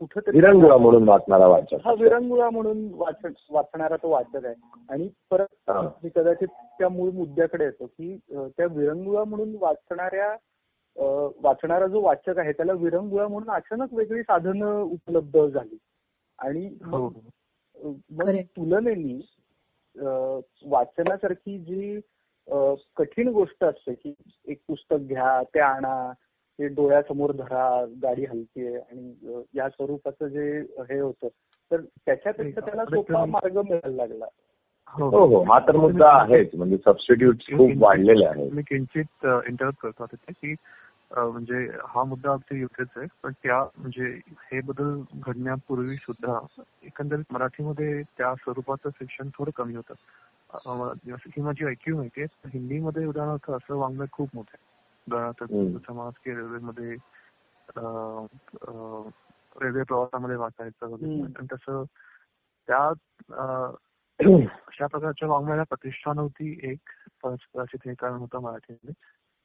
कुठंतरी विरंगुळा म्हणून वाचणारा वाचक हा विरंगुळा म्हणून वाच वाचणारा तो वाचक आहे आणि परत हा. मी कदाचित त्या मूळ मुद्द्याकडे येतो की त्या विरंगुळा म्हणून वाचणाऱ्या वाचणारा जो वाचक आहे त्याला विरंगुळा म्हणून अचानक वेगळी साधनं उपलब्ध झाली आणि हो मग हो. तुलनेनी वाचनासारखी जी कठीण गोष्ट असते की एक पुस्तक घ्या ते आणा ते डोळ्यासमोर धरा गाडी हलतीये आणि या स्वरूपाचं जे हे होतं तर त्याच्यापेक्षा त्याला सोपा मार्ग मिळायला लागला. हो. हो हा. तर मुद्दा आहेच. म्हणजे सबस्टिट्यूट खूप वाढलेले आहेत. मी किंचित इंटरप्ट करतो तिथे की अ, म्हणजे हा मुद्दा अगदी योग्यच आहे. पण त्या म्हणजे हे बदल घडण्यापूर्वी सुद्धा एकंदरीत मराठीमध्ये त्या स्वरूपाचं शिक्षण थोडं कमी होतं. जसं की माझी ऐक्यू माहितीये हिंदीमध्ये उदाहरणार्थ असं वाङ्मय खूप मोठं आहे. समाज की रेल्वेमध्ये रेल्वे प्रवासामध्ये वाचायचं वगैरे. तसं त्या [CLEARS THROAT] अशा प्रकारच्या वाङ्मयाला प्रतिष्ठा नव्हती एक कदाचित हे कारण होतं मराठीमध्ये.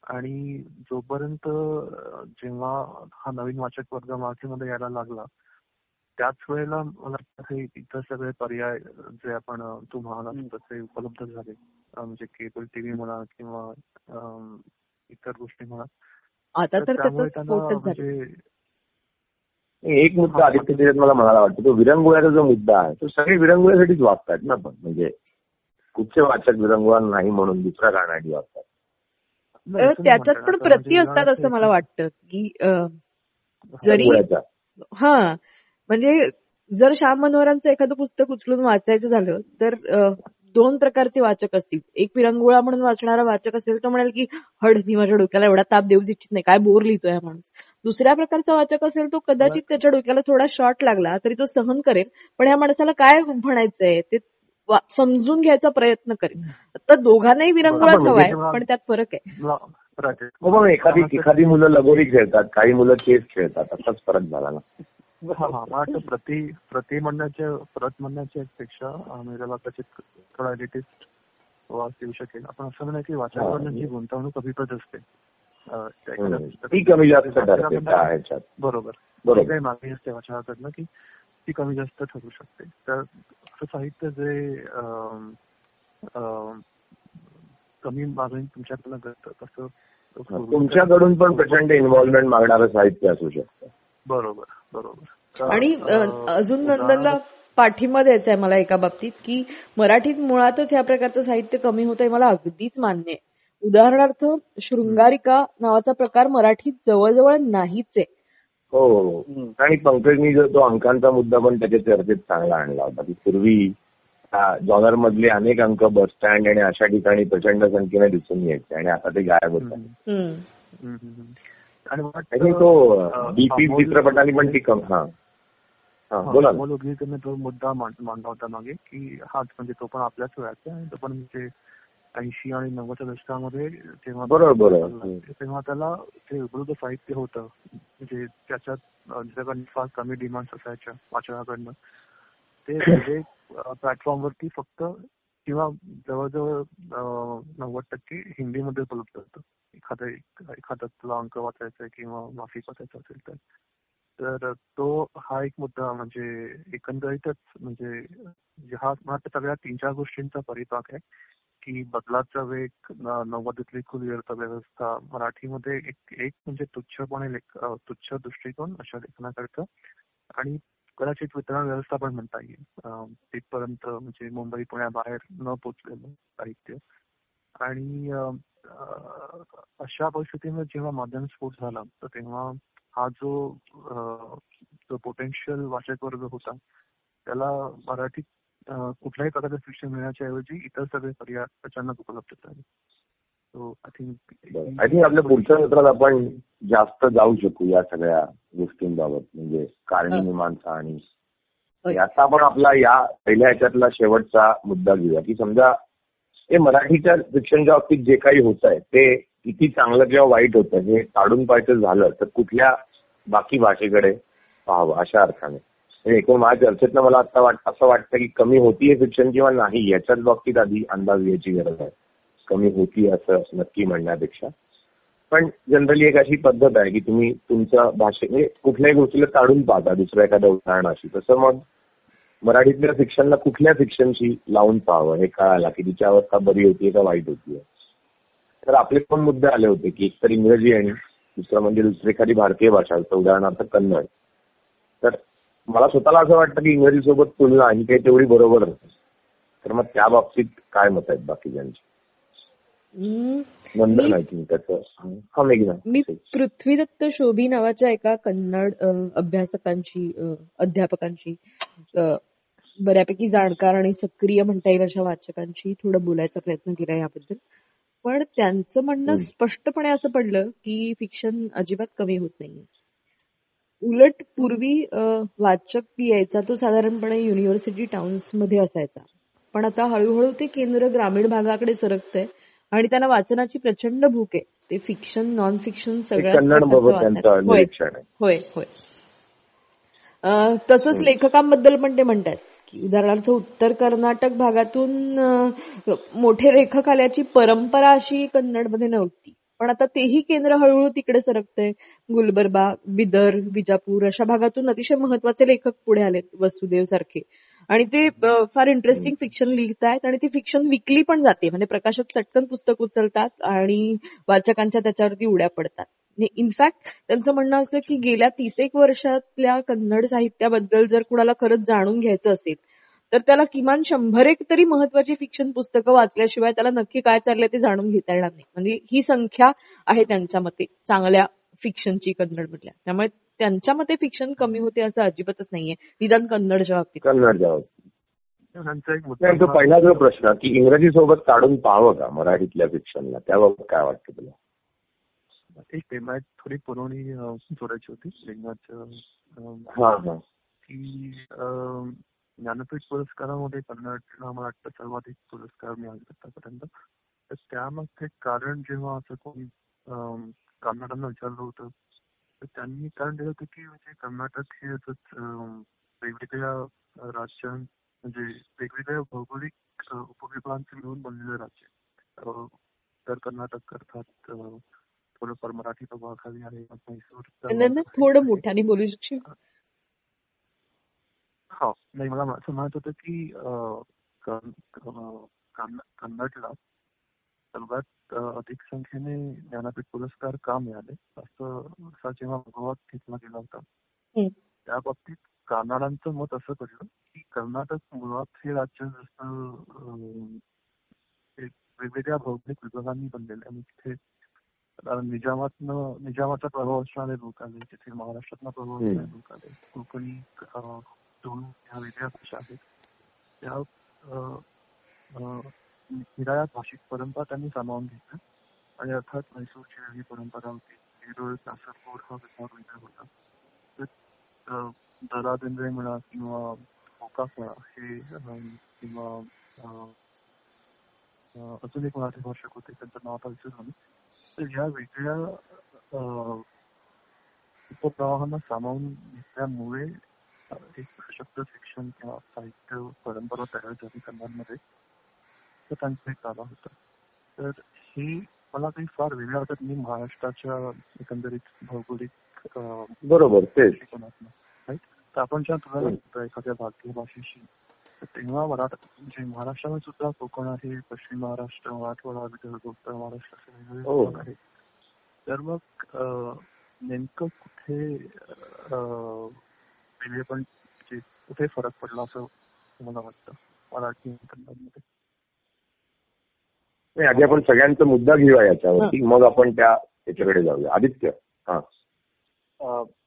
आणि जोपर्यंत जेव्हा हा नवीन वाचक वर्ग मराठीमध्ये यायला लागला त्याच वेळेला मला इतर सगळे पर्याय जे आपण अ, तू उपलब्ध झाले. म्हणजे केबल टीव्ही म्हणा किंवा इतर गोष्टी म्हणा. आता तर त्याचा त्यामुळे म्हणजे एक मुद्दा आदित्य त्याच्यात मला म्हणायला वाटतं तो विरंगुळ्याचा जो मुद्दा आहे तो सगळे विरंगुळ्यासाठीच वाचतात ना पण. म्हणजे कुठचे वाचक विरंगुळा नाही म्हणून दुसऱ्या कारणासाठी नाही त्याच्यात पण प्रती म्हणजे असतात असं मला वाटतं की जरी हा म्हणजे जर श्याम मनोहरांचं एखादं पुस्तक उचलून वाचायचं झालं तर दोन प्रकारचे वाचक असतील. एक विरंगुळा म्हणून वाचणारा वाचक असेल तो म्हणेल की हड मी माझ्या डोक्याला एवढा ताप देऊच इच्छित नाही काय बोर लिहितोय हा माणूस. दुसऱ्या प्रकारचा वाचक असेल तो कदाचित त्याच्या डोक्याला थोडा शॉर्ट लागला तरी तो सहन करेल पण या माणसाला काय म्हणायचंय ते समजून घ्यायचा प्रयत्न करेल. तर दोघांनाही विरंगुळाच हवाय पण त्यात फरक आहे. हो एखादी एखादी मुलं लगोरी खेळतात काही मुलं चेस खेळतात असाच फरक झाला ना. मला प्रति प्रति म्हणण्याच्या प्रत म्हणण्याच्या पेक्षा त्याला कदाचित थोडा एलिटिस्ट वास देऊ शकेल. आपण असं म्हणा की वाचकांची गुंतवणूक अभिप्रेत असते. ती कमी जास्त बरोबर. बरोबर. जी काही मागणी असते वाचकाकडनं की ती कमी जास्त ठरू शकते. तर असं साहित्य जे कमी मागणी तुमच्याकडनं करतं तसं तुमच्याकडून पण प्रचंड इन्व्हॉल्वमेंट मागणारं साहित्य असू शकतं. बरोबर बरोबर. आणि अजून नंदनला पाठिंबा द्यायचा आहे मला एका बाबतीत की मराठीत मुळातच या प्रकारचं साहित्य कमी होत आहे मला अगदीच मान्य आहे. उदाहरणार्थ शृंगारिका नावाचा प्रकार मराठीत जवळजवळ नाहीच आहे. हो हो हो. आणि पंकजनी जो तो अंकांचा मुद्दा पण त्याच्या चर्चेत चांगला आणला होता की पूर्वी जॉनर मधले अनेक अंक बस स्टँड आणि अशा ठिकाणी प्रचंड संख्येने दिसून यायचे आणि आता ते गायब होत आणि तो डीपी चित्रपटांनी पण ती कम हा. बोला तो मुद्दा मांड- मांडला होता मागे की हाच म्हणजे तो पण आपल्याच वेळाचा आहे तो पण म्हणजे ऐंशी आणि नव्वदच्या दशकामध्ये तेव्हा बरोबर, बरोबर. तेव्हा त्याला ते उपलब्ध साहित्य होतं. म्हणजे त्याच्यात ज्याच्याकडनं फार कमी डिमांड असायच्या वाचनाकडनं. ते [COUGHS] सगळे प्लॅटफॉर्मवरती फक्त किंवा जवळजवळ नव्वद टक्के हिंदीमध्ये उपलब्ध होतं. एखादा एखादा तुला अंक वाचायचा किंवा माफी वाचायचं असेल तर. तर तो हा एक मुद्दा म्हणजे एकंदरीतच म्हणजे हा सगळ्या तीन चार गोष्टींचा परिपाक आहे की बदलाचा वेग न- नव्वदीतली खुली अर्थव्यवस्था मराठीमध्ये एक एक म्हणजे तुच्छपणे लेख तुच्छ दृष्टिकोन अशा लेखनाकरता आणि कदाचित वितरण व्यवस्था पण म्हणता येईल. तिथपर्यंत म्हणजे मुंबई पुण्याबाहेर न पोचलेलं साहित्य. आणि अशा परिस्थितीमध्ये जेव्हा माध्यम स्फोट झाला तर तेव्हा हा जो पोटेन्शियल वाचक वर्ग होता त्याला मराठीत कुठल्याही प्रकारचं शिक्षण मिळण्याच्या ऐवजी इतर सगळे पर्याय अचानक उपलब्ध झाले. So I think I think आपल्या पुढच्या सत्रात आपण जास्त जाऊ शकू या सगळ्या गोष्टींबाबत म्हणजे कारणी मीमांसा आणि याचा आपण आपला या पहिल्या ह्याच्यातला शेवटचा मुद्दा घेऊया की समजा हे मराठीच्या शिक्षणच्या बाबतीत जे काही होत आहे ते किती चांगलं किंवा वाईट होतं हे काढून पाहायचं झालं तर कुठल्या बाकी भाषेकडे पाहावं अशा अर्थाने. म्हणजे एकूण माझ्या चर्चेतनं मला आता वाट असं वाटतं की कमी होतीये शिक्षण किंवा नाही याच्याच बाबतीत आधी अंदाज घ्यायची गरज आहे. कमी होती असं नक्की म्हणण्यापेक्षा. पण जनरली एक अशी पद्धत आहे की तुम्ही तुमच्या भाषे म्हणजे कुठल्याही गोष्टीला काढून पाहता दुसऱ्या एखाद्या उदाहरणाशी. तसं मग मराठीतल्या शिक्षणला कुठल्या शिक्षणशी लावून पाहावं? हे कळायला की तिची अवस्था बरी होतीये का वाईट होतीये? तर आपले पण मुद्दे आले होते की एकतर इंग्रजी आणि दुसरं म्हणजे दुसरी एखादी भारतीय भाषा उदाहरणार्थ कन्नड. तर मला स्वतःला असं वाटतं की इंग्रजी सोबत तुलना ही काही तेवढी बरोबर तर मग त्या बाबतीत काय मत आहेत बाकीच्यांची? मी- पृथ्वीदत्त शोभी नावाच्या एका कन्नड अभ्यासकांची अध्यापकांची बऱ्यापैकी जाणकार आणि सक्रिय म्हणता येईल अशा वाचकांची थोडं बोलायचा प्रयत्न केला याबद्दल. पण त्यांचं म्हणणं. स्पष्टपणे असं पडलं की फिक्शन अजिबात कमी होत नाहीये. उलट पूर्वी वाचक यायचा तो साधारणपणे युनिव्हर्सिटी टाउन्समध्ये असायचा. पण आता हळूहळू ते केंद्र ग्रामीण भागाकडे सरकतंय आणि त्यांना वाचनाची प्रचंड भूक आहे. ते फिक्शन नॉन फिक्शन सगळ्याच. त्यांचं होय होय तसंच लेखकांबद्दल पण ते म्हणतात उदाहरणार्थ उत्तर कर्नाटक भागातून मोठे लेखक आल्याची परंपरा अशी कन्नडमध्ये नव्हती. पण आता तेही केंद्र हळूहळू तिकडे सरकतंय. गुलबर्गा बिदर विजापूर अशा भागातून अतिशय महत्त्वाचे लेखक पुढे आलेत वसुदेव सारखे. आणि ते फार इंटरेस्टिंग फिक्शन लिहितायत आणि ती फिक्शन विकली पण जाते. म्हणजे प्रकाशक चटकन पुस्तक उचलतात आणि वाचकांच्या त्याच्यावरती उड्या पडतात. इनफॅक्ट त्यांचं म्हणणं असं की गेल्या तीस एक वर्षातल्या कन्नड साहित्याबद्दल जर कुणाला खरंच जाणून घ्यायचं असेल तर त्याला किमान शंभर एक तरी महत्वाची फिक्शन पुस्तकं वाचल्याशिवाय त्याला नक्की काय चाललंय ते जाणून घेता येणार नाही. म्हणजे ही संख्या आहे त्यांच्या मते चांगल्या फिक्शनची कन्नड मधल्या त्यामुळे त्यांच्या मते फिक्शन कमी होते असं अजिबातच नाहीये. निदान कन्नडच्या बाबतीत. कन्नड जावं त्यांचा एक नाही, तो मुद्दा पहिला जो प्रश्न की इंग्रजी सोबत काढून पाहावं का मराठीतल्या फिक्शनला त्याबाबत काय वाटतं तुला? एक पेमायत थोडी पुरवणी जोडायची होती. लिंगाचं ज्ञानपीठ पुरस्कारामध्ये कन्नडला मला वाटतं सर्वाधिक पुरस्कार मिळाले आतापर्यंत. तर त्यामागचे कारण जेव्हा असं कोणी कन्नडांना विचारलं होतं तर त्यांनी कारण दिलं होतं की म्हणजे कर्नाटक हे असंच वेगवेगळ्या राज्यां म्हणजे वेगवेगळ्या भौगोलिक उपविभागांचे मिळून बनलेलं राज्य उत्तर कर्नाटक अं, थोडंफार मराठी प्रभावाखाली आहे म्हैसूर नंदन थोडं मोठ्याने बोलू शकशील हा नाही मला असं म्हणत होतं की कन्नडला सर्वात अधिक संख्येने ज्ञानपीठ पुरस्कार का मिळाले? असं असा जेव्हा अनुभवात घेतला गेला होता. त्या बाबतीत कानाडांचं मत असं पडलं की कर्नाटक मुळात हे राज्य जसं वेगवेगळ्या भौगोलिक विभागांनी बनलेलं आहे. आणि तिथे अ, निजामातनं निजामाचा प्रभाव असणारे लोक आले तिथे महाराष्ट्रातला प्रभाव. असणारे लोक आले कोकणी तुळू ह्या वेगळ्या भाषा आहेत त्या हिराया भाषिक परंपरा त्यांनी सामावून घेतल्या आणि अर्थात म्हैसूरची वेगळी परंपरा होती केरळ कासरगोड हा विभाग वेगळा होता तर अ, दरा बेंद्रे म्हणा किंवा मोकाक म्हणा हे किंवा अजून एक मराठी भाषक होते त्यांचं नाव आता मी तर ह्या वेगळ्या उपप्रवाहांना सामावून घेतल्यामुळे एक सशक्त शिक्षण किंवा साहित्य परंपरा तयार झाली कन्नडमध्ये तर त्यांचा एक गाभा होता. तर हे मला काही फार वेगळं वाटत नाही महाराष्ट्राच्या एकंदरीत भौगोलिक बरोबर तेच. दृष्टिकोनातनं राईट तर आपण जेव्हा तुलना करतो एखाद्या भारतीय भाषेशी तर तेव्हा मराठा म्हणजे महाराष्ट्रामध्ये सुद्धा कोकण आहे पश्चिम महाराष्ट्र मराठवाडा विदर्भ उत्तर महाराष्ट्र असे वेगवेगळे हो. भाग आहेत तर मग अ, नेमकं कुठे वेगळेपण म्हणजे कुठे फरक पडला असं मला वाटतं मराठी नाही, आधी आपण सगळ्यांचा मुद्दा घेऊया याच्यावरती मग आपण त्या याच्याकडे जाऊया आदित्य हा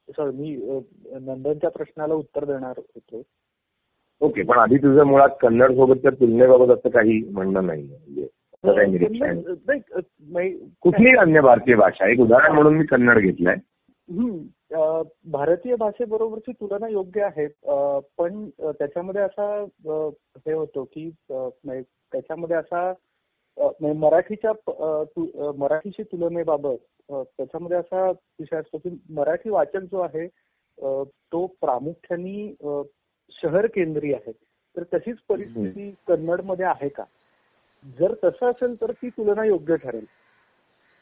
सर मी नंदनच्या प्रश्नाला उत्तर देणार होतो ओके पण आधी तुझं मुळात कन्नड सोबतच्या तुलनेबाबत असं काही म्हणणं नाही म्हणजे नाही, कुठलीही अन्य भारतीय भाषा एक उदाहरण म्हणून मी कन्नड घेतलंय. भारतीय भाषेबरोबरची तुलना योग्य आहे. पण त्याच्यामध्ये असा हे होतो की त्याच्यामध्ये असा मराठीच्या मराठीशी तुलनेबाबत त्याच्यामध्ये असा विषय असतो की मराठी वाचक जो आहे तो प्रामुख्याने शहर केंद्रीय आहे तर तशीच परिस्थिती कन्नडमध्ये आहे का? जर तसं असेल तर ती तुलना योग्य ठरेल.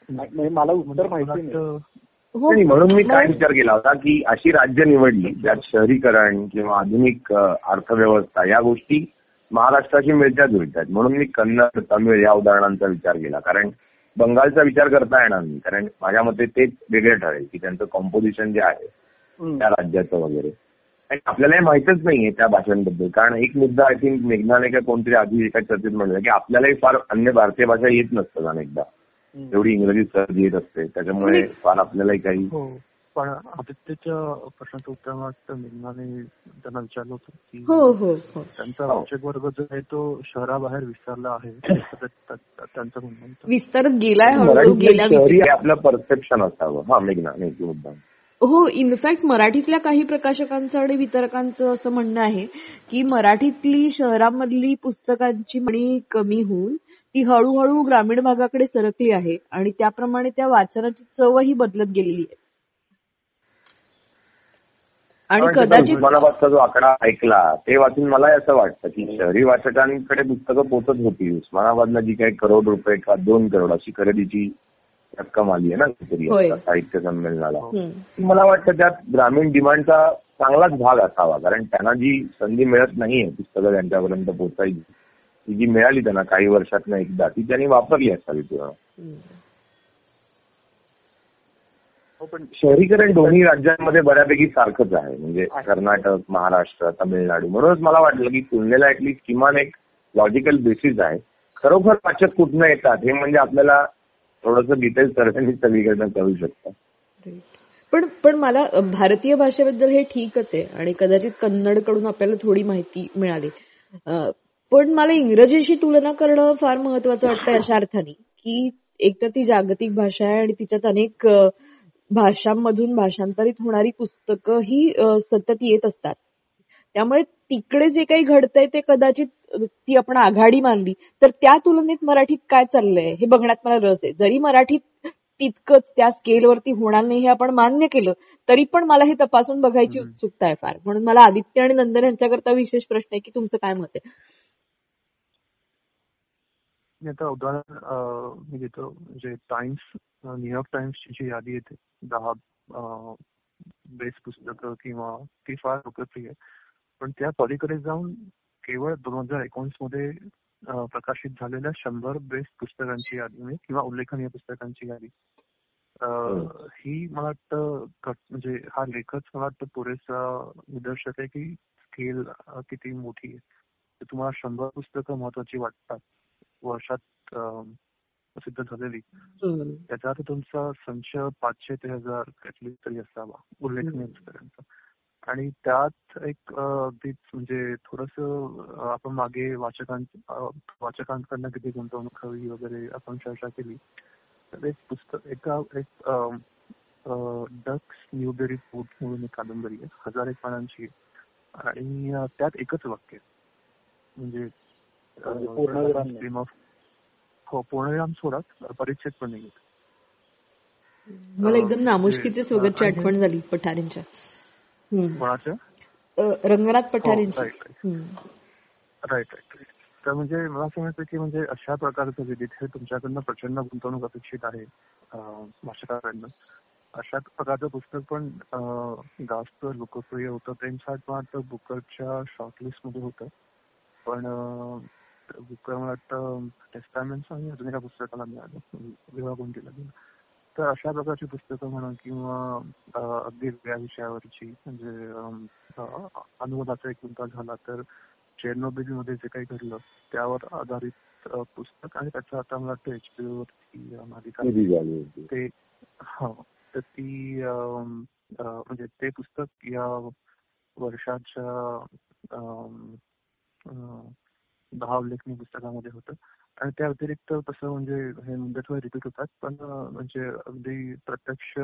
म्हणजे मला उत्तर माहिती नाही. हो नाही, म्हणून मी काय विचार केला होता की अशी राज्य निवडली ज्यात शहरीकरण किंवा आधुनिक अर्थव्यवस्था या गोष्टी महाराष्ट्राशी मिळत्या जुळतात म्हणून मी कन्नड तमिळ या उदाहरणांचा विचार केला. कारण बंगालचा विचार करता येणार नाही. कारण माझ्या मते तेच वेगळे ठरेल की त्यांचं कॉम्पोजिशन जे आहे. त्या राज्याचं वगैरे. आणि आपल्याला हे माहितच नाहीये त्या भाषांबद्दल. कारण एक मुद्दा आय थिंक मेघनाने का कोणतरी आधी एका चर्चेत म्हणलं की आपल्यालाही फार अन्य भारतीय भाषा येत नसतात अनेकदा. एवढी इंग्रजी सहज येत असते. त्याच्यामुळे फार आपल्यालाही काही हो पण आदित्यच्या प्रश्नाचं उत्तर वाटतं मेघनाने त्यांना विचारलं होतं की हो हो त्यांचा. वाचक वर्ग जो आहे तो शहराबाहेर विस्तारला आहे. [CLEARS THROAT] त्यांचं म्हणणं विस्तारत गेलाय आपलं परसेप्शन असावं. हा मेघना मुद्दा. हो इनफॅक्ट मराठीतल्या काही प्रकाशकांचं आणि वितरकांचं असं म्हणणं आहे की मराठीतली शहरामधली पुस्तकांची म्हणी कमी होऊन ती हळूहळू ग्रामीण भागाकडे सरकली आहे आणि त्याप्रमाणे त्या वाचनाची चवही बदलत गेलेली आहे. आणि कदाचित उस्मानाबादचा जो आकडा ऐकला ते वाचून मला असं वाटतं की शहरी वाचकांकडे पुस्तकं पोहोचत होती. उस्मानाबादला जी काही करोड रुपये किंवा दोन करोड अशी खरेदीची रक्कम आली आहे ना काहीतरी साहित्य संमेलनाला. हम्म. मला वाटतं त्यात ग्रामीण डिमांडचा चांगलाच भाग असावा कारण त्यांना जी संधी मिळत नाहीये पुस्तकं त्यांच्यापर्यंत पोहोचायची ती जी मिळाली त्यांना काही वर्षातनं एकदा ती त्यांनी वापरली असावी तेव्हा. हो पण शहरीकरण दोन्ही राज्यांमध्ये बऱ्यापैकी सारखंच आहे. म्हणजे कर्नाटक महाराष्ट्र तामिळनाडू. म्हणूनच मला वाटलं की तुलनेला ऍटलीस्ट किमान एक लॉजिकल बेसिस आहे. खरोखर वाचक कुठनं येतात हे म्हणजे आपल्याला थोडस डिटेल सर्वांनी सगळीकडनं करू शकतं. पण पण मला भारतीय भाषेबद्दल हे ठीकच आहे आणि कदाचित कन्नडकडून आपल्याला थोडी माहिती मिळाली. पण मला इंग्रजीशी तुलना करणं फार महत्वाचं वाटतं अशा अर्थाने की एकतर ती जागतिक भाषा आहे आणि तिच्यात अनेक भाषांमधून भाषांतरित होणारी पुस्तकं ही सतत येत असतात. त्यामुळे तिकडे जे काही घडतंय ते कदाचित ती आपण आघाडी मानली तर त्या तुलनेत मराठीत काय चाललंय हे बघण्यात मला रस आहे. जरी मराठीत तितकंच त्या स्केलवरती होणार नाही हे आपण मान्य केलं तरी पण मला हे तपासून बघायची. उत्सुकता आहे फार. म्हणून मला आदित्य आणि नंदन यांच्याकरता विशेष प्रश्न आहे की तुमचं काय मत आहे? मी आता उदाहरण मी घेतो म्हणजे टाइम्स न्यूयॉर्क टाइम्सची जी यादी येते दहा बेस्ट पुस्तकं किंवा ती फार लोकप्रिय आहे. पण त्या पलीकडे जाऊन केवळ दोन हजार एकोणीसमध्ये प्रकाशित झालेल्या शंभर बेस्ट पुस्तकांची यादी म्हणजे किंवा उल्लेखनीय पुस्तकांची यादी. ही. मला वाटतं म्हणजे हा लेखच मला वाटतं पुरेसा निदर्शक आहे की स्केल किती मोठी आहे. तुम्हाला शंभर पुस्तकं महत्वाची वाटतात. वर्षात प्रसिद्ध झालेली. हम्म. त्याचा अर्थ तुमचा संच पाचशे ते हजार ऍटलिस्ट तरी असावा. उल्लेखनीय. पुस्तकांचा. आणि त्यात एक अगदीच म्हणजे थोडस आपण मागे वाचकां वाचकांकडनं किती गुंतवणूक हवी वगैरे आपण चर्चा केली तर एक पुस्तक एका एक डक्स न्यूबेरी फूड म्हणून एक कादंबरी आहे हजार एक पानांची. आणि त्यात एकच वाक्य आहे. म्हणजे म्हणजे हो पूर्णविराम सोडा परिच्छेद पण नाही. मला एकदम नामुष्कीची म्हणजे, सोबतची आठवण झाली पठारेंच्या रंगनाथ पठारेंची. राईट राईट राईट तर म्हणजे मला असं म्हणायचं की म्हणजे अशा प्रकारचं जिथे तुमच्याकडनं प्रचंड गुंतवणूक अपेक्षित आहे अं, भाषकाकडनं अशा प्रकारचं पुस्तक पण जास्त लोकप्रिय होतं. त्यांच्या वाटतं बुकरच्या शॉर्टलिस्टमध्ये होतं. पण बुकर मला वाटतं टेस्टामेंट्स आणि अजून एका पुस्तकाला मिळालं. दिलं गेलं. तर अशा प्रकारची पुस्तकं म्हणा किंवा अगदी वेगळ्या विषयावरची म्हणजे अनुवादाचा एक मुद्दा झाला तर चेरनोबिलमध्ये जे काही घडलं त्यावर आधारित पुस्तक आणि त्याचं आता मला वाटतं एचपीओ वरती मालिका ते हा तर ती म्हणजे ते पुस्तक या वर्षाच्या दहा उल्लेखनीय पुस्तकामध्ये होतं. त्या व्यतिरिक्त तसं म्हणजे हे मुद्दे रिपीट होतात पण म्हणजे अगदी प्रत्यक्ष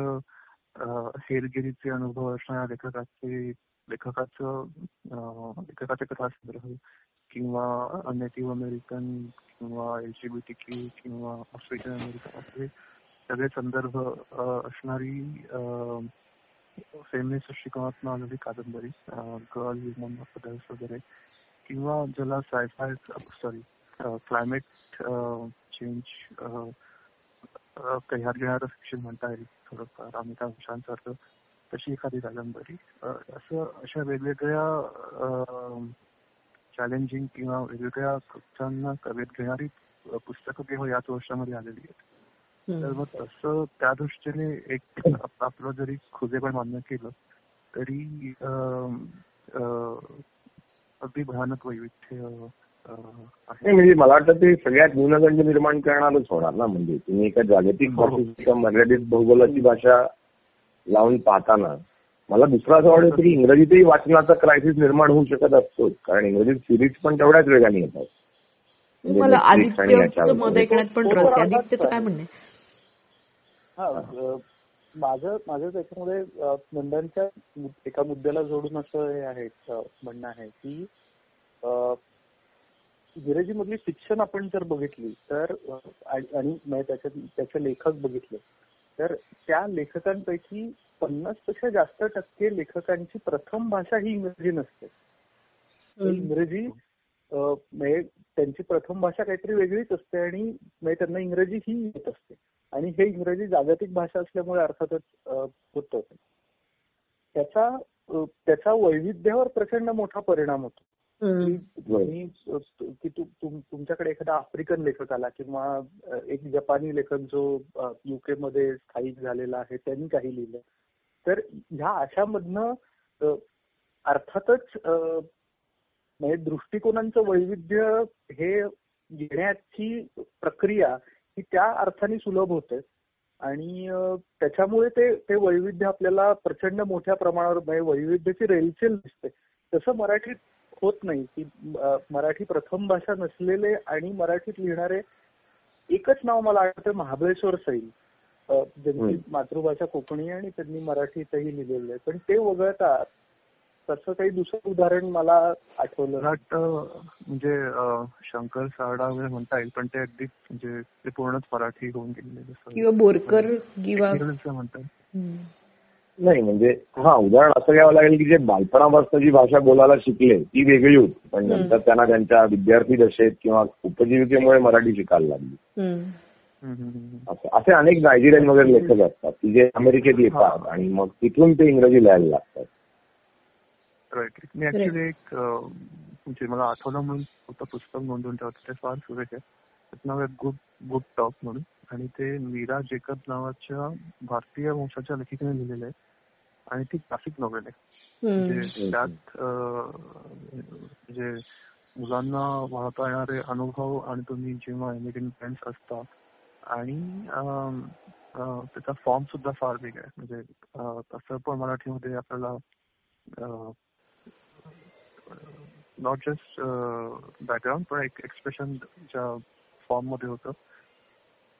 हेरगिरीचे अनुभव असणाऱ्या लेखकाचे लेखकाचं लेखकाचे लेखकाचे कथासंग्रह किंवा नेटिव्ह अमेरिकन किंवा एलजीबीटी क्यू किंवा आफ्रिकन अमेरिकन असे सगळे संदर्भ असणारी फेमिनिस्ट दृष्टिकोनातून आलेली कादंबरी गर्ल ह्युमन पदार्थ वगैरे किंवा ज्याला सायफाय सॉरी क्लायमेट चेंज कह्यात घेणारं शिक्षण म्हणता येईल थोडंफार. अमिताभ घोषांसारखं तशी एखादी कादंबरी असं अशा वेगवेगळ्या चॅलेंजिंग किंवा वेगवेगळ्या कथांना कवेत घेणारी पुस्तकं केवळ याच वर्षामध्ये आलेली आहेत. तर. मग तसं त्या दृष्टीने एक आप- आपलं जरी खुजेपण मान्य केलं तरी अगदी भयानक वैविध्य नाही म्हणजे मला वाटतं ते सगळ्यात न्यूनगंड निर्माण करणारच होणार ना म्हणजे तुम्ही एका जागतिक हो. भाषेची किंवा मर्यादित भूगोलाची भाषा लावून पाहताना मला दुसरं असं वाटतं की इंग्रजीतही वाचनाचा क्रायसिस निर्माण होऊ शकत असतो कारण इंग्रजीत सिरीज पण तेवढ्याच वेगाने येतात म्हणजे मला? हा अ, माझं माझं त्याच्यामध्ये मु- एका मुद्द्याला जोडून असं हे आहे म्हणणं आहे की अ, इंग्रजीमधली फिक्शन आपण जर बघितली तर आणि म्हणजे त्याच्यात त्याचे लेखक बघितले तर त्या लेखकांपैकी पन्नासपेक्षा जास्त टक्के लेखकांची प्रथम भाषा ही इंग्रजी नसते. इंग्रजी म्हणजे त्यांची प्रथम भाषा काहीतरी वेगळीच असते आणि म्हणजे त्यांना इंग्रजी ही येत असते. आणि हे इंग्रजी जागतिक भाषा असल्यामुळे अर्थातच होतं. त्याचा त्याचा वैविध्यावर प्रचंड मोठा परिणाम होतो. की तुमच्याकडे एखादा आफ्रिकन लेखक आला किंवा एक जपानी लेखक जो युके मध्ये स्थायिक झालेला आहे त्यांनी काही लिहिलं. तर ह्या अशामधनं अर्थातच म्हणजे दृष्टिकोनांचं वैविध्य हे येण्याची प्रक्रिया ही त्या अर्थाने सुलभ होते. आणि त्याच्यामुळे ते ते वैविध्य आपल्याला प्रचंड मोठ्या प्रमाणावर म्हणजे वैविध्याची रेलचेल दिसते. तसं मराठीत होत नाही. की मराठी प्रथम भाषा नसलेले आणि मराठीत लिहिणारे एकच नाव मला आठवतं महाबळेश्वर सैल. ज्यांची. मातृभाषा कोकणी आहे आणि त्यांनी मराठीतही लिहिलेलं आहे. पण ते वगळता तसं काही दुसरं उदाहरण मला आठवलं म्हणजे शंकर सारडा वगैरे म्हणता येईल पण ते अगदी म्हणजे ते पूर्णच मराठी होऊन गेलेले किंवा बोरकर किंवा इंग्रजीचं म्हणतात. नाही म्हणजे हा उदाहरण असं घ्यावं लागेल की जे बालपणापासून जी भाषा बोलायला शिकले ती वेगळी होती. पण. नंतर त्यांना त्यांच्या विद्यार्थी दशेत किंवा उपजीविकेमुळे मराठी शिकायला लागली. असं अनेक नायजेरियन वगैरे लेखक असतात की जे अमेरिकेत येतात आणि मग तिथून ते इंग्रजी लिहायला लागतात. राईट मी ऍक्च्युली एक म्हणजे मला आठवलं म्हणून फक्त पुस्तक नोंदवून ठेवतं ते फार सुरेख आहे. गुड गुड टॉक म्हणून. आणि ते मीरा जेकब नावाच्या भारतीय वंशाच्या लेखिकेने लिहिलेलं आहे. आणि ती ग्राफिक नॉवेल आहे. म्हणजे त्यात अं, म्हणजे मुलांना वाहता येणारे अनुभव आणि तुम्ही जेव्हा इमिडियन पेरेंट्स असता आणि त्याचा फॉर्म सुद्धा फार वेगळा आहे. म्हणजे तसं पण मराठीमध्ये आपल्याला नॉट जस्ट बॅकग्राऊंड पण एक एक्सप्रेशनच्या फॉर्ममध्ये होतं.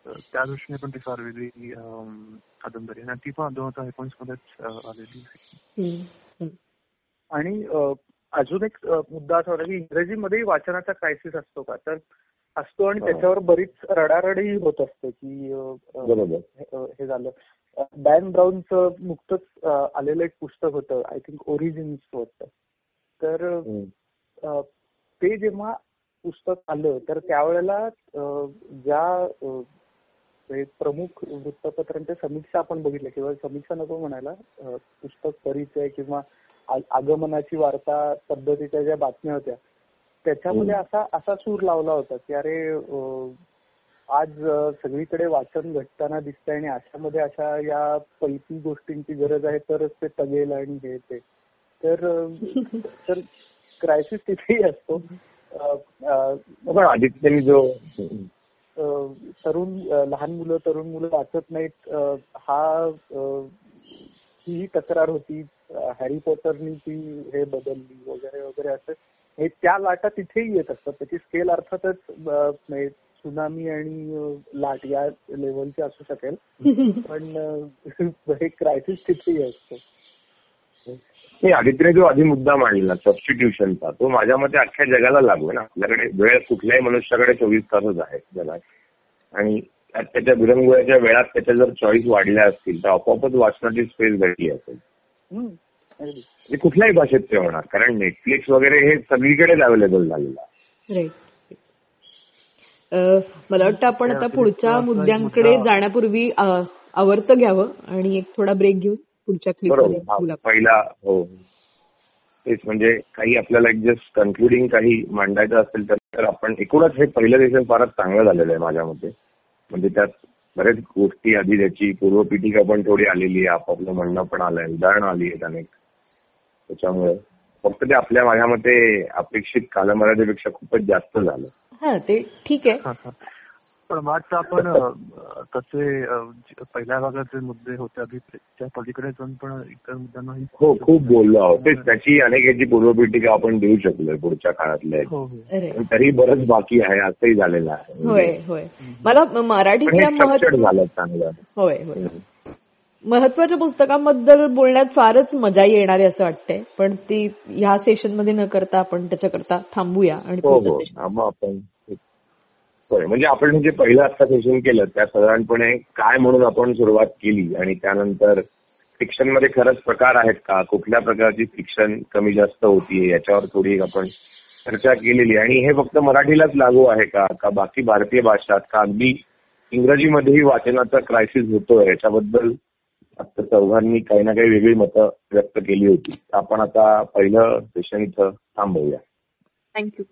त्या दृष्टीने पण ती फार वेगळी अं, कादंबरी आहे. आणि ती पण दोन हजार एकोणीस मध्येच आलेली आहे. आणि अ, अजून एक मुद्दा असा होता की इंग्रजीमध्येही वाचनाचा क्रायसिस असतो का? तर असतो आणि. त्याच्यावर बरीच रडारडी होत असते की हे झालं. डॅन ब्राऊनचं नुकतंच आलेलं एक पुस्तक होतं. आय थिंक ओरिजिन्स वाटतं तर ते जेव्हा पुस्तक आलं तर त्यावेळेला ज्या हे प्रमुख वृत्तपत्रांच्या समीक्षा आपण बघितल्या किंवा समीक्षा नको म्हणायला पुस्तक परिचय किंवा आगमनाची वार्ता पद्धतीच्या ज्या बातम्या होत्या त्याच्यामध्ये असा असा सूर लावला होता की अरे आज सगळीकडे वाचन घटताना दिसतंय आणि अशामध्ये अशा या पैकी गोष्टींची गरज आहे तरच ते तगेल आणि हे ते. तर क्रायसिस [LAUGHS] तिथेही असतो. पण आदित्यने जो तरुण लहान मुलं तरुण मुलं वाचत नाहीत. हा ही तक्रार होती. हॅरी पॉटरनी ती हे बदलली वगैरे वगैरे असं. हे त्या लाटा तिथेही येत असतात. त्याची स्केल अर्थातच सुनामी आणि लाट या लेवलची असू शकेल. [LAUGHS] पण [LAUGHS] हे क्रायसिस तिथेही असतो. नाही आदित्यने जो आधी मुद्दा मांडला सबस्टिट्यूशनचा तो माझ्या मते अख्ख्या जगाला लागू आहे ना. आपल्याकडे वेळ कुठल्याही मनुष्याकडे चोवीस तासच आहे जगात. आणि त्याच्या विरंगुळ्याच्या वेळात त्याच्या जर चॉईस वाढल्या असतील तर आपोआपच वाचनाची स्पेस घडली असेल. ते कुठल्याही भाषेत ते होणार कारण नेटफ्लिक्स वगैरे हे सगळीकडेच अवेलेबल झालेलं मला वाटतं आपण आता पुढच्या मुद्द्यांकडे जाण्यापूर्वी अ, आवर्त घ्यावं आणि एक थोडा ब्रेक घेऊन पुढच्या क्लिपमध्ये बरोबर. बोला पहिला हो. तेच म्हणजे काही आपल्याला एक जस्ट कन्क्लुडिंग काही मांडायचं असेल तर आपण एकूणच हे पहिलं सेशन फारच चांगलं झालेलं आहे माझ्या मते. म्हणजे त्यात बरेच गोष्टी आधी त्याची पूर्वपीठिका पण थोडी आलेली आहे आपापलं म्हणणं पण आलंय उदाहरणं आली आहेत अनेक. त्याच्यामुळे फक्त ते आपल्या माझ्या मते अपेक्षित कालमर्यादेपेक्षा खूपच जास्त झालं. हा ते ठीक आहे. पण वाटतं आपण [LAUGHS] तसे पहिल्या भागात जे मुद्दे होते आधी त्या पलीकडे जाऊन पण इतर मुद्द्यांनाही हो खूप बोललो आहोत. तेच त्याची अनेक याची पूर्वपीठिका आपण देऊ शकलोय पुढच्या काळातल्या. हो हो. तरी बरंच बाकी आहे असंही झालेलं आहे. होय होय. मला म- पण हे मराठीतल्या स्ट्रक्चर्ड महत्त्व झालं चांगलं. होय होय. महत्त्वाच्या पुस्तकांबद्दल बोलण्यात फारच मजा येणार आहे असं वाटतंय. पण ती ह्या सेशनमध्ये न करता आपण त्याच्याकरता थांबूया आणि हो पुढच्या हो session हा, मग आपण होय म्हणजे आपण जे पहिलं आता सेशन केलं त्या साधारणपणे काय म्हणून आपण सुरुवात केली? आणि त्यानंतर फिक्शनमध्ये खरंच प्रकार आहेत का? कुठल्या प्रकारची फिक्शन कमी जास्त होतीये? याच्यावर थोडी आपण चर्चा केलेली. आणि हे फक्त मराठीलाच लागू आहे का? का बाकी भारतीय भाषात? का अगदी इंग्रजीमध्येही वाचनाचा क्रायसिस होतोय? याच्याबद्दल आता चौघांनी काही ना काही वेगळी मतं व्यक्त केली होती. तर आपण आता पहिलं सेशन इथं थांबवूया. थँक्यू